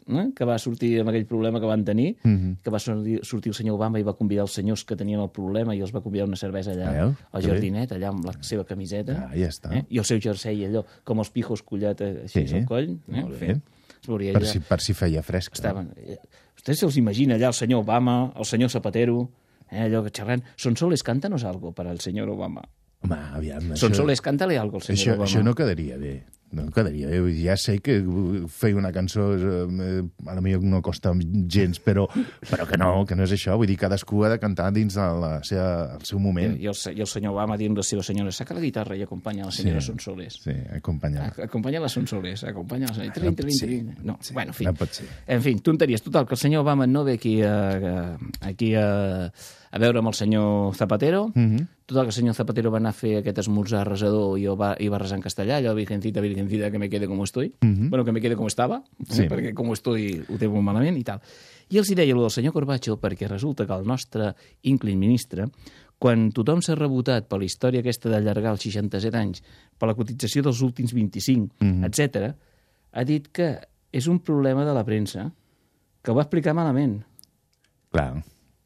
eh? que va sortir amb aquell problema que van tenir, Mhm. que va sortir, sortir el senyor Obama i va convidar els senyors que tenien el problema i els va convidar una cervesa allà, Veieu? al jardinet, allà amb la seva camiseta. Ah, ja està. Eh? I el seu jersei, allò, com els pijos collat eh, així Sí, al coll. Eh? molt bé. veuria Per allà. si, per si feia fresc. Estaven... eh, Vostè se'ls imagina allà el senyor Obama, el senyor Zapatero, eh, allò que xerrant. Son soles, cántanos algo para el senyor Obama. Home, aviam, Son això, soles, cántale algo al senyor això, Obama. això no quedaria bé. No quedaria bé. Ja sé que uh, fer una cançó eh, a la millor no costa gens, però, però que no, que no és això. Vull dir, cadascú ha de cantar dins de la seva, el seu moment. I el, se- I el senyor Obama dient a la seva senyora, saca la guitarra i acompanya la senyora Sí. Sonsoles. Sí, acompanyar. Ac- Acompanya la Sonsoles, acompanya la senyora. Trin, trin, Sí. trin. No, bueno, en fi. No pot ser. En fi, tonteries. Total, que el senyor Obama no ve aquí a, a- aquí a, a veure amb el senyor Zapatero. Mhm. Total, que el senyor Zapatero va anar a fer aquest esmorzar resador i, va, i va resar en castellà, allò, virgencita, virgencita, que me quede como estoy. Bueno, que me quede como estaba, Sí. eh, perquè com estoy ho té molt malament i tal. I els hi deia allò del senyor Corbacho perquè resulta que el nostre inclin ministre, quan tothom s'ha rebotat per la història aquesta d'allargar els 67 anys, per la cotització dels últims 25, mm etc, ha dit que és un problema de la premsa, que ho va explicar malament. Clar,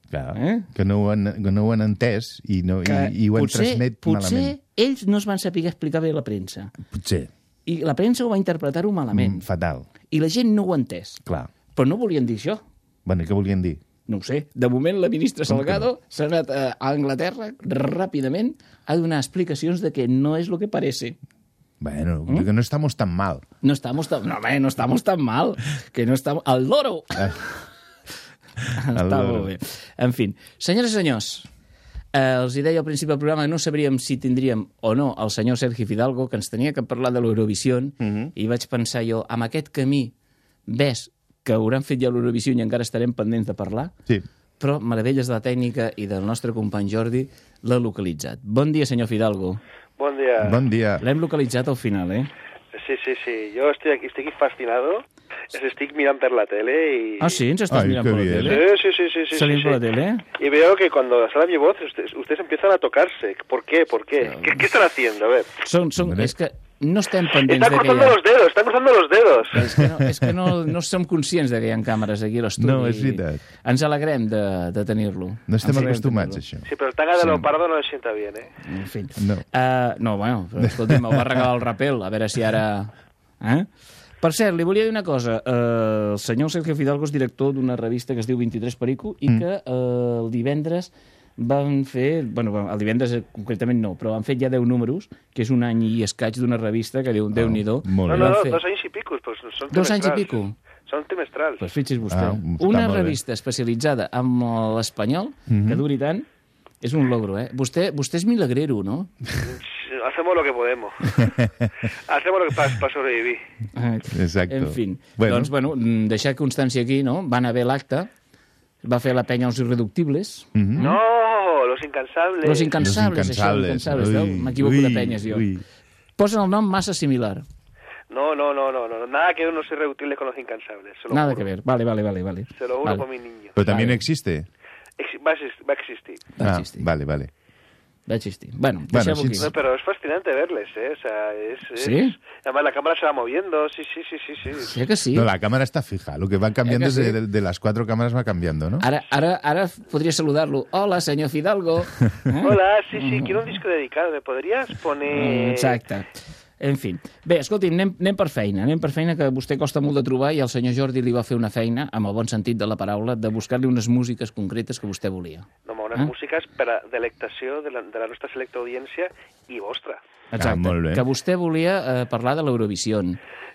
clar. Eh? Que, no ho han, que no ho han entès i, no, Que i, i ho han potser, transmet potser malament. ells no es van saber explicar bé la premsa. Potser. I la premsa ho va interpretar-ho malament. Mm, fatal. I la gent no ho ha entès. Clar. Però no volien dir això. Bueno, i què volien dir? No ho sé. De moment, la ministra Com Salgado s'ha anat a a Anglaterra ràpidament a donar explicacions de que no és lo que parece. Bueno, Mm? que no estamos tan mal. No estamos tan... No, home, no estamos tan mal. Que no estamos... El loro! Està molt bé. En fi, senyores i senyors, eh, els hi deia al principi del programa que no sabríem si tindríem o no el senyor Sergi Fidalgo, que ens tenia que parlar de l'Eurovisió, Mhm. i vaig pensar jo, amb aquest camí, ves que hauran fet ja l'Eurovisió i encara estarem pendents de parlar, Sí. però meravelles de la tècnica i del nostre company Jordi l'ha localitzat. Bon dia, senyor Fidalgo. Bon dia. Bon dia. L'hem localitzat al final, eh? Sí, sí, sí. Yo estoy aquí, estoy aquí fascinado. Les estic mirant per la tele y... Ah, sí? Ens estàs Ai, mirant per la bien. tele? Sí, sí, sí, sí, sí, Salim sí, per la sí. tele? Y veo que cuando sale mi voz, ustedes, ustedes empiezan a tocarse. ¿Por qué? ¿Por qué? ¿Qué, qué están haciendo? A ver. Són, són, Hombre. és que no estem pendents de que hi cruzando ha... los dedos, están cruzando los dedos. És que, no, és que no, no som conscients de que hi ha càmeres aquí a l'estudi. No, és veritat. Ens alegrem de, de tenir-lo. No estem acostumats a això. Sí, pero el tanga de Sí. leopardo no le sienta bien, ¿eh? En fi. No. Uh, no, bueno, però, escolti, me'l va regalar el rapel, a veure si ara... Eh? Per cert, li volia dir una cosa. Uh, el senyor Sergio Fidalgo és director d'una revista que es diu 23 Perico i Mm. que uh, el divendres van fer... Bueno, el divendres eh, concretament no, però han fet ja 10 números, que és un any i escaig d'una revista que diu Déu-n'hi-do. Oh, molt No, no, no, fer dos años y pico. Pues son Dos anys i trimestrals. pico? Son trimestrals. Pues fixi's vostè. Ah, una molt bé. revista especialitzada en l'espanyol, Mhm. que duri tant, és un logro, eh? Vostè, vostè és milagrero, no? Hacemos lo que podemos. Hacemos lo que para sobrevivir. Exacto. En fi. Bueno. Doncs, bueno, mm, deixar constància aquí, no? Van haver l'acte, va fer la penya els irreductibles, Mhm. No, los incansables. los incansables, Los això, incansables. incansables, veu? Ui, M'equivoco de penyes, jo. ui. Posen el nom massa similar. No, no, no, no, no. Nada que ver unos irreductibles con los incansables. Se lo Nada juro. que ver. Vale, vale, vale. vale. Se lo juro vale. por mi niño. Pero también Vale. existe. Ex- Va a, exist- va a existir. Va Ah, existir. vale, vale. Va existir. Bueno, Bueno, sí, aquí. No, pero es fascinante verles, ¿eh? O sea, es, es- ¿Sí? Además, la cámara se va moviendo. Sí, sí, sí, sí, sí. Sí que sí. No, la cámara está fija. Lo que va cambiando que es sí? de, de las cuatro cámaras va cambiando, ¿no? Ara, ara, ara podria saludar-lo. Hola, senyor Fidalgo. Eh? Hola, sí, sí, quiero un disco dedicado. ¿Me podrías poner...? Mm, Exacte. En fi. Bé, escolti, anem, anem per feina. Anem per feina que a vostè costa molt de trobar i el senyor Jordi li va fer una feina, amb el bon sentit de la paraula, de buscar-li unes músiques concretes que vostè volia. No, ma, unes Eh? músiques per a delectació de la, de la nostra selecta audiència i vostra. Exacte. Ah. Que vostè volia eh, parlar de l'Eurovision.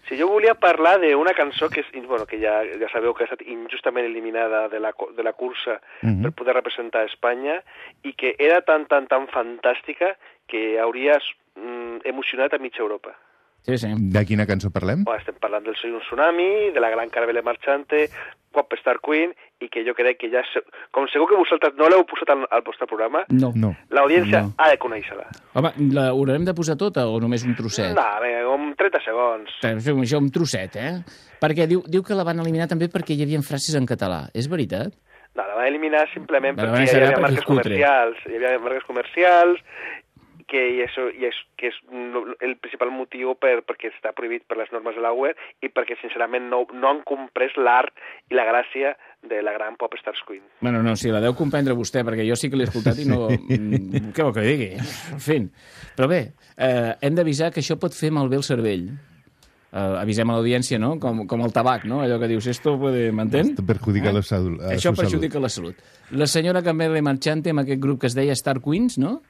Si jo volia parlar d'una cançó que, és, bueno, que ja, ja sabeu que ha estat injustament eliminada de la, de la cursa Mhm. per poder representar Espanya i que era tan, tan, tan fantàstica que hauria mm, emocionat a mitja Europa. Sí, sí. De quina cançó parlem? Bueno, estem parlant del Soy un tsunami, de la gran Caravelle Marchante, Pop Star Queen, i que jo crec que ja... se- Com segur que vosaltres no l'heu posat al, al vostre programa, No. No. l'audiència No. ha de conèixer-la. Home, l'haurem de posar tota o només un trosset? No, vinga, com 30 segons. Fem això un trosset, eh? Perquè diu, diu que la van eliminar també perquè hi havia frases en català. És veritat? No, la van eliminar simplement La perquè van hi havia perquè marques és cutre. comercials. Hi havia marques comercials que i això i és, que és el principal motiu per, perquè està prohibit per les normes de la UE i perquè, sincerament, no, no han comprès l'art i la gràcia de la gran Pop Stars Queen. Bueno, no, sí, la deu comprendre vostè, perquè jo sí que l'he escoltat i no... Mm, Què vol que digui? En fi. Però bé, eh, hem d'avisar que això pot fer malbé el cervell. Eh, avisem a l'audiència, no? Com, com el tabac, no? Allò que dius, esto puede... M'entén? Esto perjudica la salud- a Això perjudica la salut. La senyora Camille Marchante amb aquest grup que es deia Star Queens, no?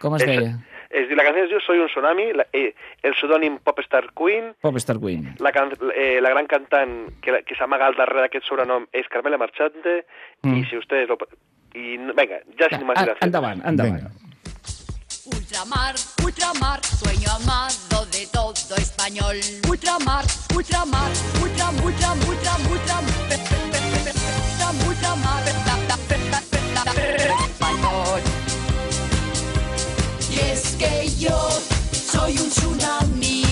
Com es deia? Es, la canción es diu Soy un tsunami, la, eh, el pseudònim Pop Star Queen, Pop Star Queen. la, can, eh, la gran cantant que, la- que s'amaga al darrere d'aquest sobrenom és Carmela Marchante, Mm. i si ustedes lo... I, no- venga, ja sin más Ah, dilación. endavant, endavant. Venga. Ultramar, ultramar, sueño amado de todo español. Ultramar, ultramar, ultra, ultra, ultra, ultra, ultra, ultramar, español. Y es que yo soy un tsunami,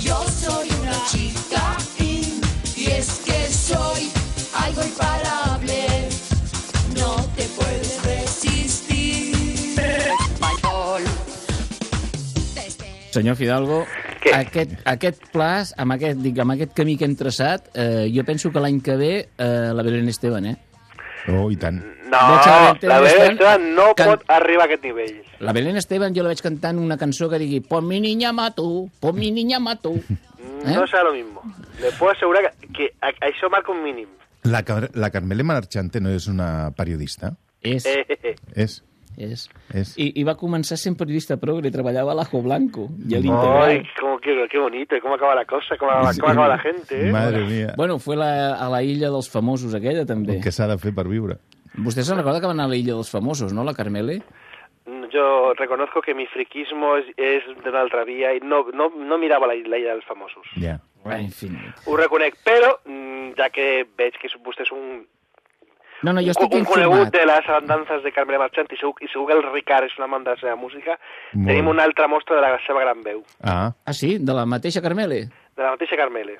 yo soy una chica y es que soy algo imparable, no te puedes resistir. Senyor Fidalgo, Què? aquest, aquest pla, amb aquest, dic, amb aquest camí que hem traçat, eh, jo penso que l'any que ve eh, la Belén Esteban, eh? Oh, i tant. No, la Belén Esteban no can- pot arribar a aquest nivell. La Belén Esteban jo la veig cantant una cançó que digui Pon mi niña mato, pon mi niña mato. Eh? No serà lo mismo. Le puedo asegurar que, que a- això marca un mínim. La, la Carmele Marchante no és una periodista? És, Eh, eh, eh. És. és. És. I, I va començar sent periodista progre, treballava a l'Ajo Blanco i a Ay, cómo, qué, qué bonito, cómo acaba la cosa, cómo, cómo acaba la gente, ¿eh? Madre mía. Bueno, fue la, a la illa dels famosos, aquella, també. El que s'ha de fer per viure. Vostè se'n recorda que va anar a la illa dels famosos, no, la Carmele? Yo reconozco que mi friquismo es, es de una altra vía y no, no, no mirava la, la illa dels famosos. Ja. En fi. Ho reconec, però, mm, ja que veig que vostè és un, No, no, jo un, estic un conegut informat. de les andances de Carmela Marchant i segur, i segur que el Ricard és un amant de la seva música. Molt Tenim una altra mostra de la seva gran veu, Ah, Ah, sí? De la mateixa Carmele? de la mateixa Carmele.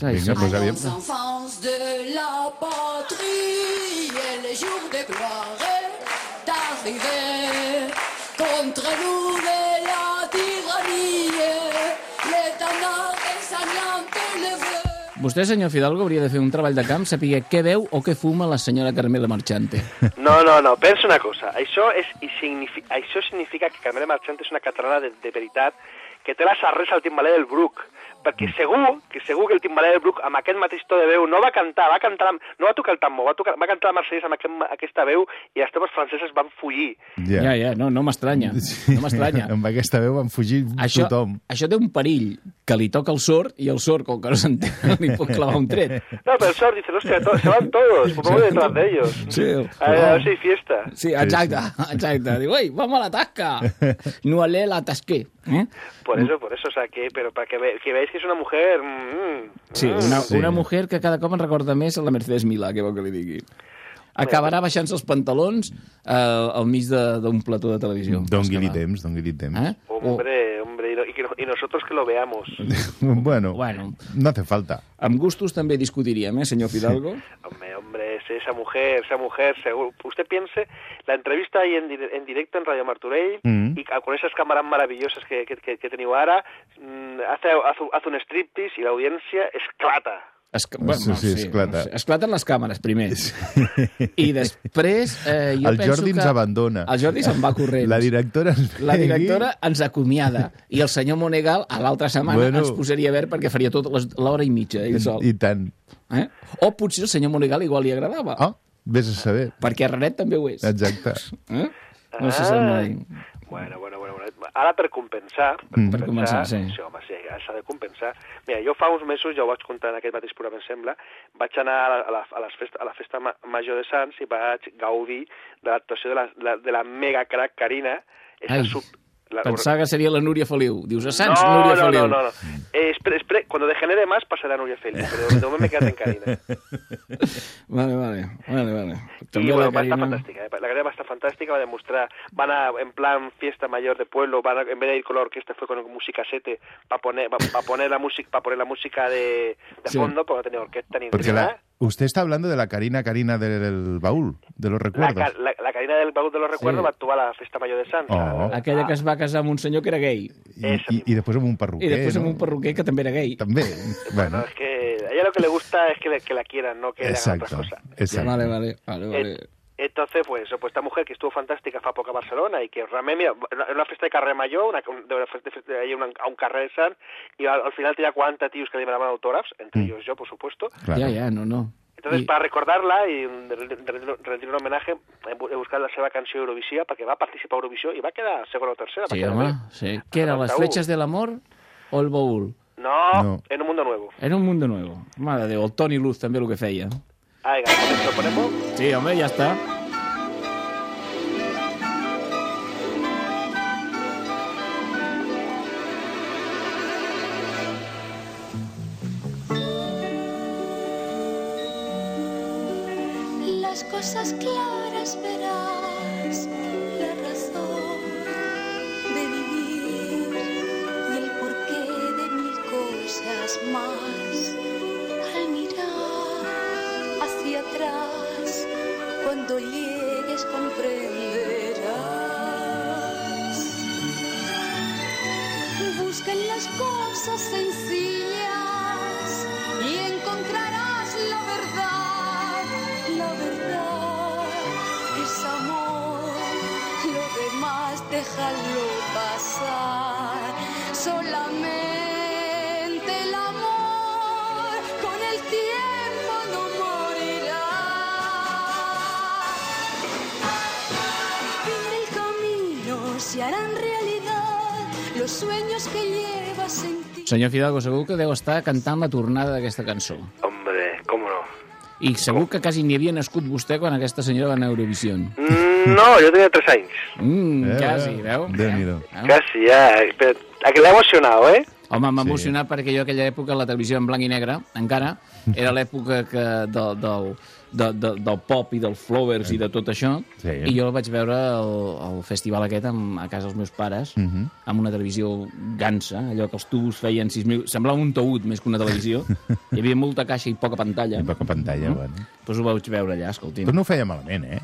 Vinga, sí. pues aviam. Aux enfants de la patrie, et le jour de gloire est arrivé. Contre nous de la tyrannie, l'étendard ensaglant le vœu. Vostè, senyor Fidalgo, hauria de fer un treball de camp, saber què veu o què fuma la senyora Carmela Marchante. No, no, no, pensa una cosa. Això, és, i signifi, això significa que Carmela Marchant és una catalana de, de veritat que té les arrels al timbaler del Bruc, perquè segur que segur que el timbaler del Bruc amb aquest mateix to de veu no va cantar, va cantar, amb- no va tocar el tambo, va, tocar, va cantar la Mercedes amb aquest, aquesta veu i les tropes franceses van fugir. Ja. Ja, ja, no, no m'estranya. No m'estranya. Amb aquesta veu van fugir Això, tothom. això té un perill, que li toca el sord i el sord, com que no s'entén, li pot clavar un tret. No, pero el Sor dice, hostia, to- se van todos, me voy detrás de ellos. Sí. A ver, ver si hay fiesta. Sí, exacte, exacte. Diu, ei, vamos a la tasca. No alé la tasqué. Eh? Por eso, por eso, o sea, que, pero para que, ve, que veáis que es una mujer... mm, Sí, mm. una, Sí. una mujer que cada cop em recorda més a la Mercedes Milà, que vol que li digui. Acabarà baixant-se els pantalons eh, al mig de- d'un plató de televisió. Dongui-li És temps, dongui-li temps. Eh? Hombre, hombre, y, y que y nosotros que lo veamos. bueno, Bueno. no hace falta. Amb gustos també discutiríem, eh, senyor Fidalgo? Hombre, hombre, es esa mujer, esa mujer, seguro. Usted piense, la entrevista ahí en, dire- en directo en Radio Martorell, Mm. y ca- con esas cámaras maravillosas que, que, que, que he tenido ahora, mm, hace, hace, hace un striptease y la audiencia esclata. Es, Sí, sí, esclata. Esclaten les càmeres, primer. I després... Eh, jo el penso Jordi que... ens abandona. El Jordi se'n va corrents. La directora ens La directora ens acomiada i el senyor Monegal a l'altra setmana Bueno. ens posaria verd perquè faria tot l'hora i mitja ell sol. I tant. Eh? O potser el senyor Monegal igual li agradava, Ah, vés a saber. perquè Raret també ho és. Exacte. Eh? No se sap mai. Bueno, bueno, bueno, bueno. Ara per compensar... Per, Mm. Per compensar, sí. sí. home, sí, s'ha de compensar. Mira, jo fa uns mesos, ja ho vaig contar en aquest mateix programa, em sembla, vaig anar a la, a la, a les festa, a la festa ma major de Sants i vaig gaudir de l'actuació de la, de la mega crack Carina. Ai, sub, la, Pensava que seria la Núria Feliu. Dius, a Sants, no, Núria no, Feliu. no, no, no. Eh, espere, espere, cuando degenere más pasará a Núria Feliu, pero de momento me quedas en Carina. Vale, vale, vale, vale. I També bueno, la va estar fantàstica, eh? la Carina va estar fantàstica, va demostrar, van a, en plan fiesta mayor de pueblo, van a, en vez de ir con la orquesta fue con música sete para poner, para poner la música, para poner la música de, de Sí. fondo, porque no tenía orquesta ni Porque nada. la, usted está hablando de la Karina Karina del, del baúl, de los La, recuerdos. ca- la, la Carina del Baúl de los Recuerdos Sí. va actuar a la festa mayor de Sants. Oh. Aquella que es va casar amb un senyor que era gay. I, i, I després amb un perruquer, I després amb no? un perruquer que també era gay. També. Bueno, es que a ella lo que le gusta es que, le- que la quieran, no que le hagan exacto. otras cosas. exacto. Vale, vale, vale, vale. Eh, Entonces, pues, pues esta mujer que estuvo fantàstica fa poc a Barcelona i que realment, mira, en una festa de carrer major, una, de una festa, de una, a un carrer de Sant, y al, al final tenía 40 tíos que le demanaban autógrafos, entre Mm. ellos yo, por supuesto. Claro. Ja, ja, no, no. Entonces, I- para recordarla y rendir, un homenaje, he bu- he buscat la seva canció Eurovisió, perquè va participar a Eurovisió i va quedar segona o tercera. Sí, home, bé. sí. ¿Qué era, las 91. flechas del amor o el baúl? No, No. en un mundo nuevo. Era un mundo nuevo. Mare de Déu, el Toni Luz també el que feia. Ah, venga, lo ponemos. Sí, home, ja està. Sueños que llevas en ti. Senyor Fidalgo, segur que deu estar cantant la tornada d'aquesta cançó. Hombre, cómo no. I segur que quasi ni havia nascut vostè quan aquesta senyora va anar a Eurovisió. Mm, no, yo tenía tres años. Mm, Eh, quasi, eh, veu? Déu-n'hi-do. Veu? Casi, ya. Pero, a que le ha emocionado, ¿eh? Home, m'ha Sí. emocionat perquè jo aquella època la televisió en blanc i negre, encara, era l'època que del, del, de, de, del pop i del flowers i de tot això, Sí. i jo el vaig veure al, al festival aquest amb, a casa dels meus pares, Mhm. amb una televisió gansa, allò que els tubos feien 6.000... Semblava un taüt més que una televisió. Hi havia molta caixa i poca pantalla. I poca pantalla, Mm. bueno. Doncs ho vaig veure allà, escolti'm. Però no ho feia malament, eh?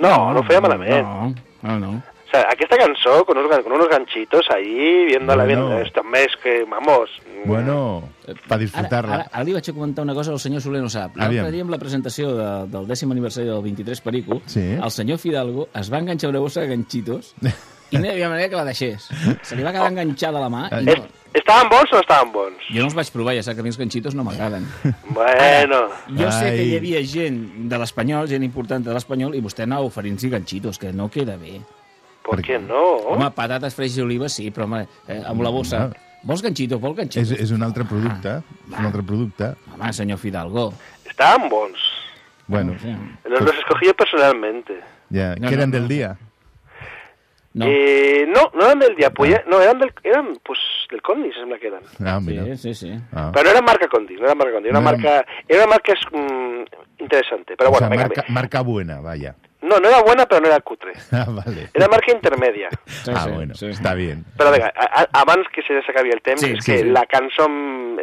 No, no ho feia malament. No, no, no. Sea, aquesta cançó, con unos, con unos ganchitos ahí, viéndola, Bueno. viendo esto, mes que, vamos... Bueno, para Ara, disfrutar-la. ara, ara li vaig a comentar una cosa el senyor Soler no sap. L'altre dia, amb la presentació de, del dècim aniversari del 23 Perico, Sí. el senyor Fidalgo es va enganxar una bossa de ganxitos i no hi havia manera que la deixés. Se li va quedar enganxada a la mà i Es- no. ¿Estaban bons o no estaban bons? Jo no els vaig provar, ja sap que a mi els ganxitos no m'agraden. Bueno, Jo sé que hi Ai. havia gent de l'Espanyol, gent important de l'Espanyol, i vostè anava oferint-s'hi ganxitos, que no queda bé. ¿Por qué no? Home, patates freixes i olives, sí, però home, eh, amb la bossa... No. Vols ganxitos? Vols És, ganxitos? és un altre producte, és un altre producte. Home, senyor Fidalgo. Estaban bons. Bueno, Sí. Los, los escogí yo personalmente. ja, No, que eren no, del no. dia. No. Eh, no, no eran del día, pues ya- no, eran del, eran, pues, del Condis, sembla que eran. Ah, mira. Sí, sí, sí. Ah. Pero no era marca Condis, no era marca Condis, era una No era- marca, era una marca mm, interesante, pero o bueno, sea, venga, marca, venga. marca buena, vaya. No, no era buena, pero no era cutre. Ah, vale. Era marca intermedia. Sí, ah, sí, bueno, sí, està bien. Però vinga, a- a- abans que se s'acabi el temps, Sí, és sí, que sí. la cançó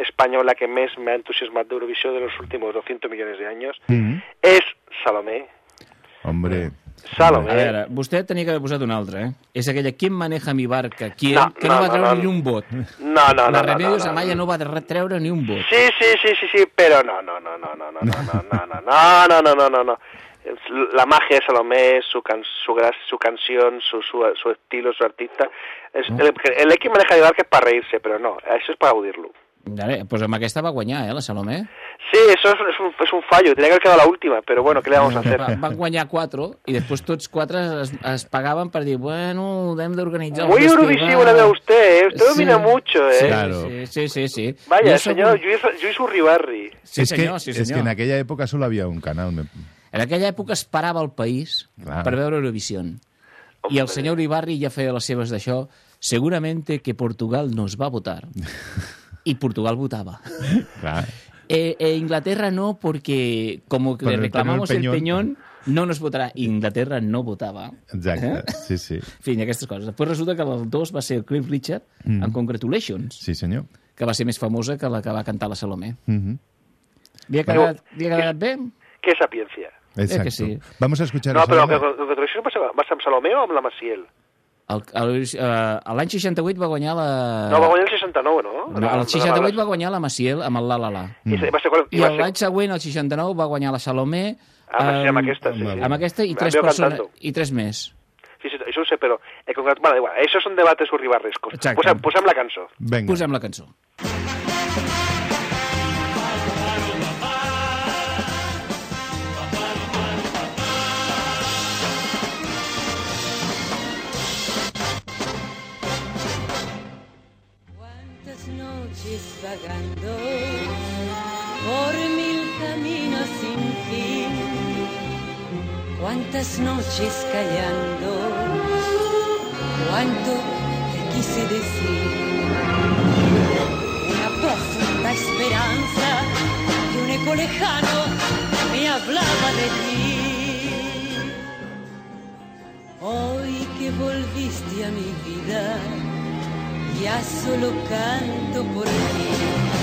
espanyola que més m'ha entusiasmat d'Eurovisió de los últimos 200 millones de años Mhm. és Salomé. Hombre, Salomé. A veure, vostè tenia que haver posat una altra, eh? És aquella ¿Quién maneja mi barca? ¿Quién? No, que no, no, va no, treure no. ni un vot. No, no, no. la no, Remedios no, no, Amaya no va treure ni un vot. Sí, sí, sí, sí, sí, pero no, no, no, no, no, no, no, no, no, no, no, no, no, no, no, no. La magia de Salomé, su, can, su, su canción, su, su, su estilo, su artista. Es, el, el X maneja de que es para reírse, pero no, eso es para aplaudirlo. Vale, doncs amb aquesta va guanyar, eh, la Salomé. Sí, eso es, es, un, es un fallo, tenía que haber quedado la última, pero bueno, ¿qué le vamos a hacer? Va, van guanyar quatre i després tots quatre es, es pagaven per dir, bueno, hem d'organitzar... Muy Eurovisivo la ve usted, ¿eh? Usted domina Sí. mucho, ¿eh? Sí, Claro. sí, sí, sí, sí. Vaya, soc señor Lluís, Lluís Urribarri. Sí, es, senyor, que, sí, es que senyor. en aquella època solo había un canal. Me... En aquella època es parava el país Clar. per veure Eurovisió. I el senyor Uribarri ja feia les seves d'això. Seguramente que Portugal nos va a votar. I Portugal votava. Clar. Eh, eh, Inglaterra no, porque como que Por le el reclamamos el peñón. peñón, no nos votarà. Inglaterra no votava. Exacte, Eh? sí, sí. En fi, aquestes coses. Després resulta que el dos va ser el Cliff Richard mm. en Congratulations, Sí, senyor. que va ser més famosa que la que va cantar la Salomé. Mhm. Li ha Però- quedat, li ha quedat bé? Qué sapiencia. Exacto. que sí. Vamos a escuchar No, esa però banda? que va ser, va ser amb Salomé o amb la Maciel? El- el- eh, L'any 68 va guanyar la... No, va guanyar el 69, no? No, el 68 va guanyar la Maciel amb el La La La. I se- va ser, quan- I va ser, l'any següent, el 69, va guanyar la Salomé Ah, sí, amb amb- aquesta, sí, sí. amb aquesta i La tres, persones, cantando. i tres més. Sí, sí, això ho sé, però... Congrat... Vale, igual, això són debates urribarrescos. Exacte. Posem, posem la cançó. Venga. Posem la cançó. Cuántas cuántas noches callando, cuánto te quise decir. Una profunda esperanza y un eco lejano me hablaba de ti. Hoy que volviste a mi vida, ya solo canto por ti.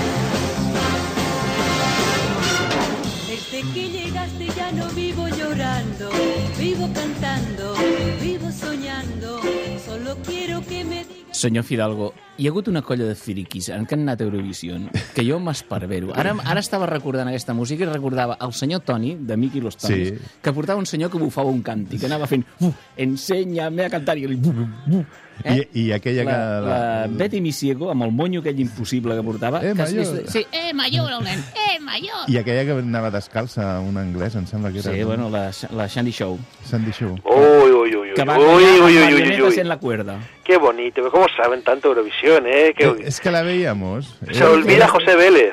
Desde que llegaste ya no vivo llorando, vivo cantando, vivo soñando, solo quiero que me digas. Senyor Fidalgo, hi ha hagut una colla de firiquis en que han anat a Eurovisió que jo m'esparvero. Ara, ara estava recordant aquesta música i recordava el senyor Toni, de Miqui Los Tonis, Sí. que portava un senyor que bufava un càntic, que anava fent ensenya'm a cantar i, ell, uh, I, I aquella la, que... la Betty Misiego, amb el monyo aquell impossible que portava... Eh, que vist- Sí, eh, major, el nen, eh, major. I aquella que anava descalça, un anglès, em sembla que era... Sí, no? bueno, la, la Shandy Show, Sandy Show. Uy, uy, uy, que va uy, guanyar uy, amb uy, uy, uy, marionetes uy. en la cuerda. Qué bonito, ¿cómo saben tanto Eurovisión, eh? Que- Eh, Es que la veíamos. Se olvida José Vélez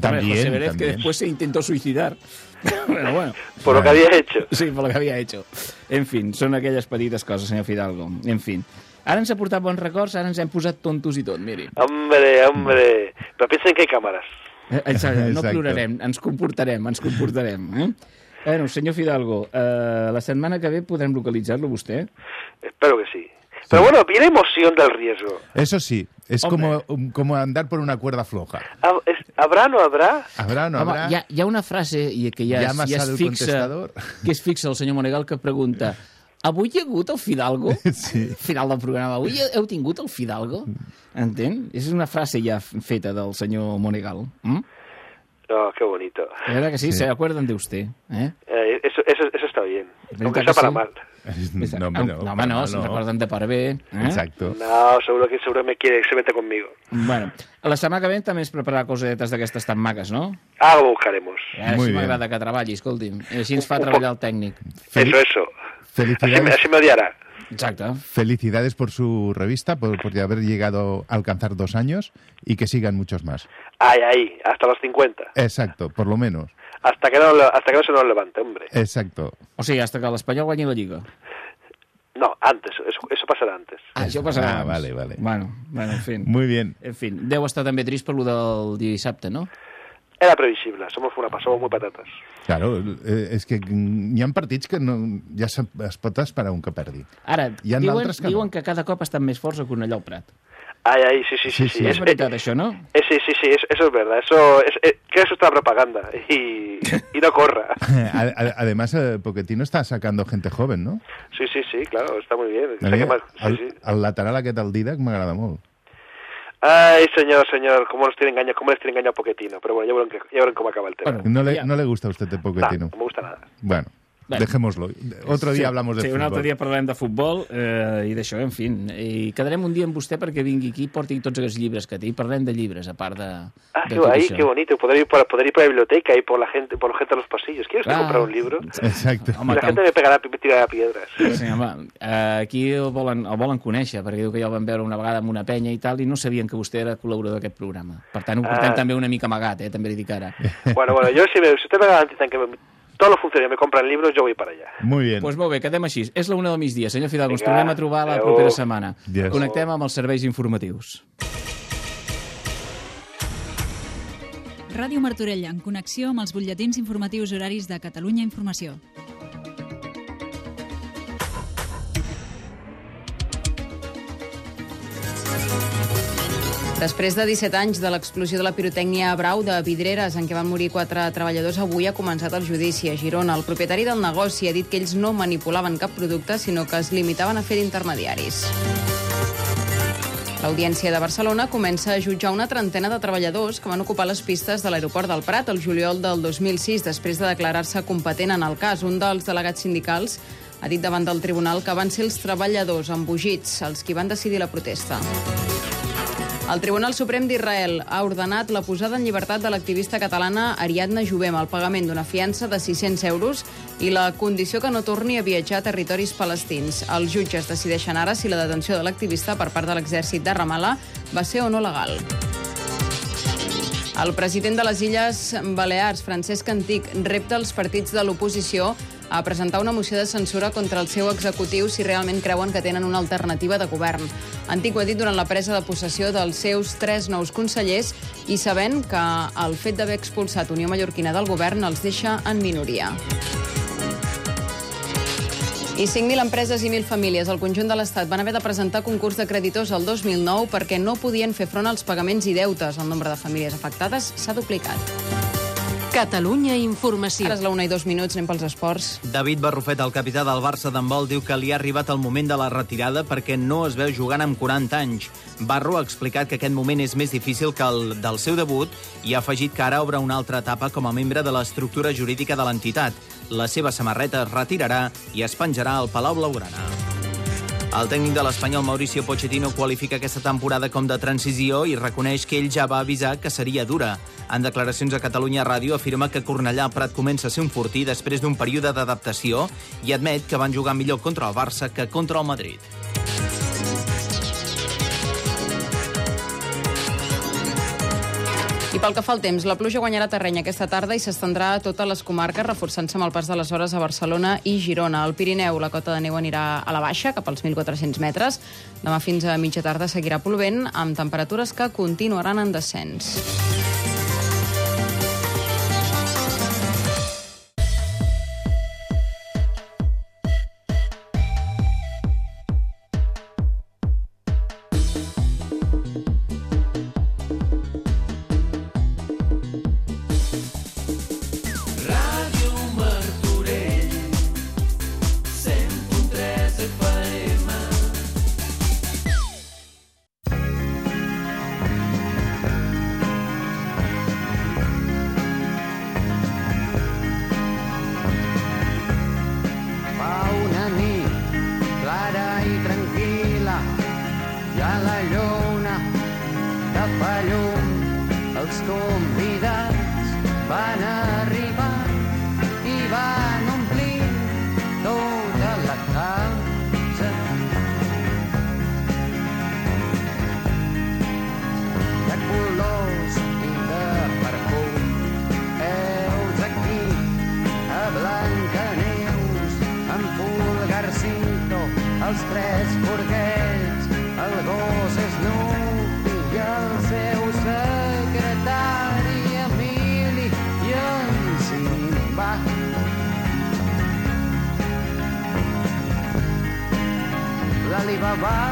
También, José Vélez, que también. después se intentó suicidar. Pero bueno. por lo que había hecho. Sí, por lo que había hecho. En fin, són aquelles petites coses, senyor Fidalgo. En fin. Ara ens ha portat bons records, ara ens hem posat tontos i tot, miri. Hombre, hombre. Però pensen que hay cámaras. Eh, Exacte, no Exacte. plorarem, ens comportarem, ens comportarem. Eh? Bueno, senyor Fidalgo, eh, la setmana que ve podrem localitzar-lo vostè? Espero que sí. Pero bueno, viene emoción del riesgo. Eso sí, es Hombre. como, como andar por una cuerda floja. ¿Hab- es- ¿Habrá o no habrá? Habrá o no Home, habrá. hi, ha, hi ha una frase i que ja, ja es al fixa, contestador. que es fixa el senyor Monegal que pregunta avui hi ha hagut el Fidalgo? Sí. Final del programa. Avui heu tingut el Fidalgo? Entén? És una frase ja feta del senyor Monegal. Mm? No, qué bonito. La verdad que sí, Sí. se acuerdan de usted. ¿eh? Eh, eso, eso, eso está bien. ¿Verdad Aunque que sea para sí? mal. No, hombre, no. no, home, no, se'n recorden de per bé. Eh? Exacto. No, seguro que seguro me quiere, se mete conmigo. Bueno, a la setmana que ve també es preparar cosetes d'aquestes tan maques, no? Algo buscaremos. Eh, Muy així m'agrada que treballi, escolti'm. Així ens fa treballar el tècnic. Fel- Eso, eso. Felicidades, así me odiará. Exacte. felicidades por su revista, por, por haber llegado a alcanzar dos años y que sigan muchos más. Ahí, ahí, hasta los 50. Exacto, por lo menos. Hasta que no, hasta que no se nos levante, hombre. Exacto. O sigui, hasta que l'Espanyol guanyi la Lliga. No, antes, eso, eso pasará antes. Ah, això passarà Ah, abans. vale, vale. Bueno, bueno, en fi. Muy bien. En fi, deu estar també trist per lo del dissabte, no? Era previsible, somos una somos muy patatas. Claro, eh, és que hi ha partits que no, ja se, es pot esperar un que perdi. Ara, Hi ha diuen, que no. diuen que cada cop estan més forts a Cornellà al Prat. Ahí, ahí, sí, sí, sí. Sí, sí, sí. És Es- veritat, eh, això, no? eh, sí, sí, sí, eso, eso es verdad. Eso es, eh, que eso está propaganda y, y no corra. Además, eh, Pochettino está sacando gente joven, ¿no? Sí, sí, sí, claro, está muy bien. Que más- sí, el, sí. el lateral aquest, el Didac, m'agrada molt. Ay, señor, señor, cómo nos tiene engañado, cómo les tiene engañado Poquetino. Pero bueno, ya verán, que- ya verán cómo acaba el tema. Bueno, No le, no gusta a usted de No, Pochettino. no me gusta nada. Bueno, Bueno. dejémoslo. Otro día Sí, hablamos de sí, fútbol. un altre dia parlarem de futbol eh, i d'això, en fi. I quedarem un dia amb vostè perquè vingui aquí i porti tots aquests llibres que té i parlem de llibres, a part de, Ah, de ahí, això. qué bonito, poder ir, por, poder ir por la biblioteca y por la gente, por la gente a los pasillos. ¿Quieres Clar. comprar un libro? Exacto. Home, la tant- gente me pegará, me tirará piedras. Sí, home, aquí el volen, el volen conèixer, perquè diu que ja el van veure una vegada amb una penya i tal, i no sabien que vostè era col·laborador d'aquest programa. Per tant, ho portem Ah. també una mica amagat, eh, també li dic ara. Bueno, bueno, yo si, me, si usted me garantiza que me- todos los funcionarios me compran libros, yo voy para allà. Muy bien. Pues molt bé, quedem així. És la una del migdia. Senyor Fidalgo, ens Vinga, tornem a trobar la adéu. propera setmana. Yes. Connectem amb els serveis informatius. Ràdio Martorella, en connexió amb els butlletins informatius horaris de Catalunya Informació. Després de 17 anys de l'explosió de la pirotècnia a Brau de Vidreres, en què van morir quatre treballadors, avui ha començat el judici a Girona. El propietari del negoci ha dit que ells no manipulaven cap producte, sinó que es limitaven a fer d'intermediaris. L'Audiència de Barcelona comença a jutjar una trentena de treballadors que van ocupar les pistes de l'aeroport del Prat el juliol del 2006, després de declarar-se competent en el cas. Un dels delegats sindicals ha dit davant del tribunal que van ser els treballadors embogits els qui van decidir la protesta. El Tribunal Suprem d'Israel ha ordenat la posada en llibertat de l'activista catalana Ariadna Jovem, el pagament d'una fiança de 600 euros i la condició que no torni a viatjar a territoris palestins. Els jutges decideixen ara si la detenció de l'activista per part de l'exèrcit de Ramallah va ser o no legal. El president de les Illes Balears, Francesc Antic, repta els partits de l'oposició a presentar una moció de censura contra el seu executiu si realment creuen que tenen una alternativa de govern. Antic ho ha dit durant la presa de possessió dels seus tres nous consellers i sabent que el fet d'haver expulsat Unió Mallorquina del govern els deixa en minoria. I 5.000 empreses i 1.000 famílies al conjunt de l'Estat van haver de presentar concurs de creditors el 2009 perquè no podien fer front als pagaments i deutes. El nombre de famílies afectades s'ha duplicat. Catalunya Informació. Ara és la 1 i 2 minuts, anem pels esports. David Barrufet, el capità del Barça d'handbol, diu que li ha arribat el moment de la retirada perquè no es veu jugant amb 40 anys. Barro ha explicat que aquest moment és més difícil que el del seu debut i ha afegit que ara obre una altra etapa com a membre de l'estructura jurídica de l'entitat. La seva samarreta es retirarà i es penjarà al Palau Blaugrana. El tècnic de l'Espanyol Mauricio Pochettino qualifica aquesta temporada com de transició i reconeix que ell ja va avisar que seria dura. En declaracions a Catalunya Ràdio afirma que Cornellà Prat comença a ser un fortí després d'un període d'adaptació i admet que van jugar millor contra el Barça que contra el Madrid. I pel que fa al temps, la pluja guanyarà terreny aquesta tarda i s'estendrà a totes les comarques, reforçant-se amb el pas de les hores a Barcelona i Girona. Al Pirineu, la cota de neu anirà a la baixa, cap als 1.400 metres. Demà fins a mitja tarda seguirà plovent, amb temperatures que continuaran en descens. llum, els convidats van anar. bye.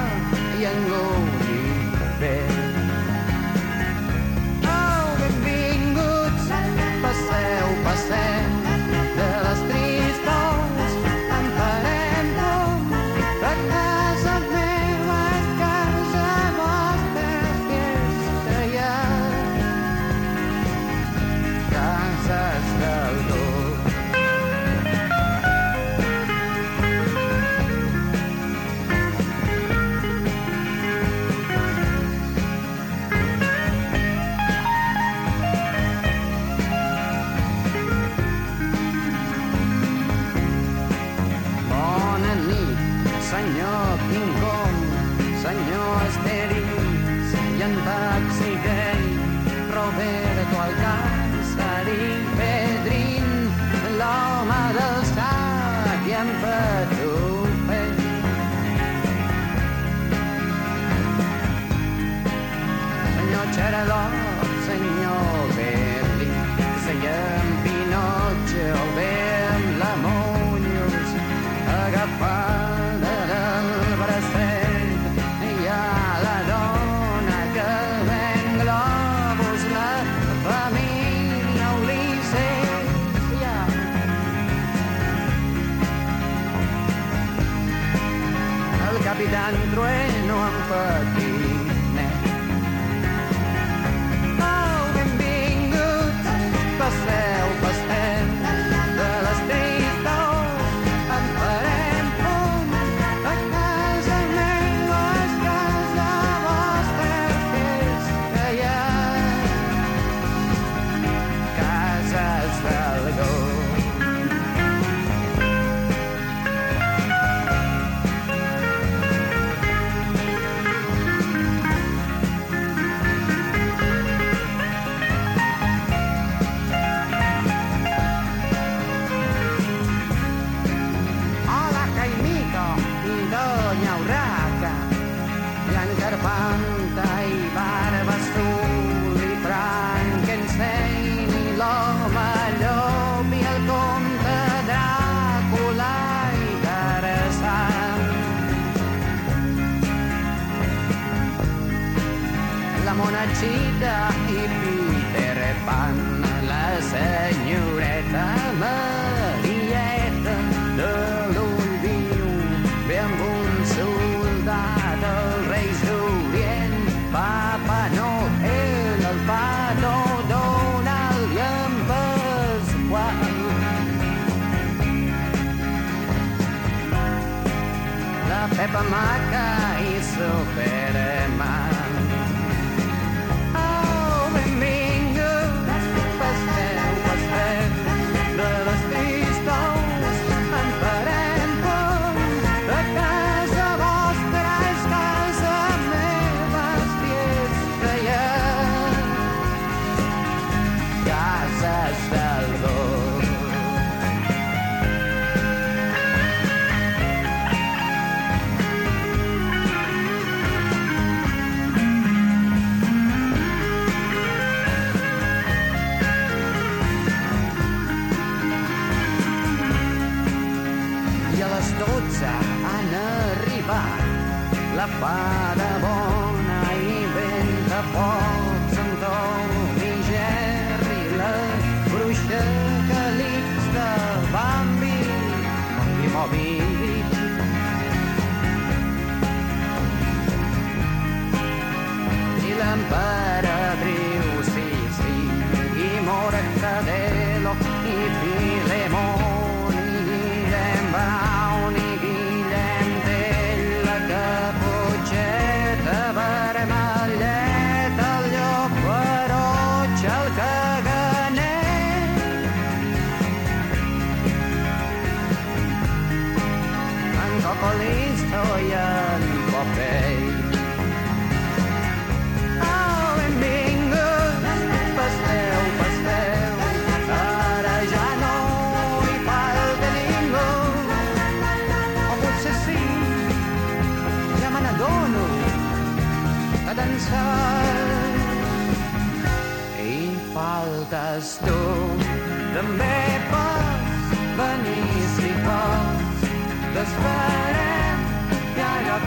També pots venir si pots, t'esperem i ara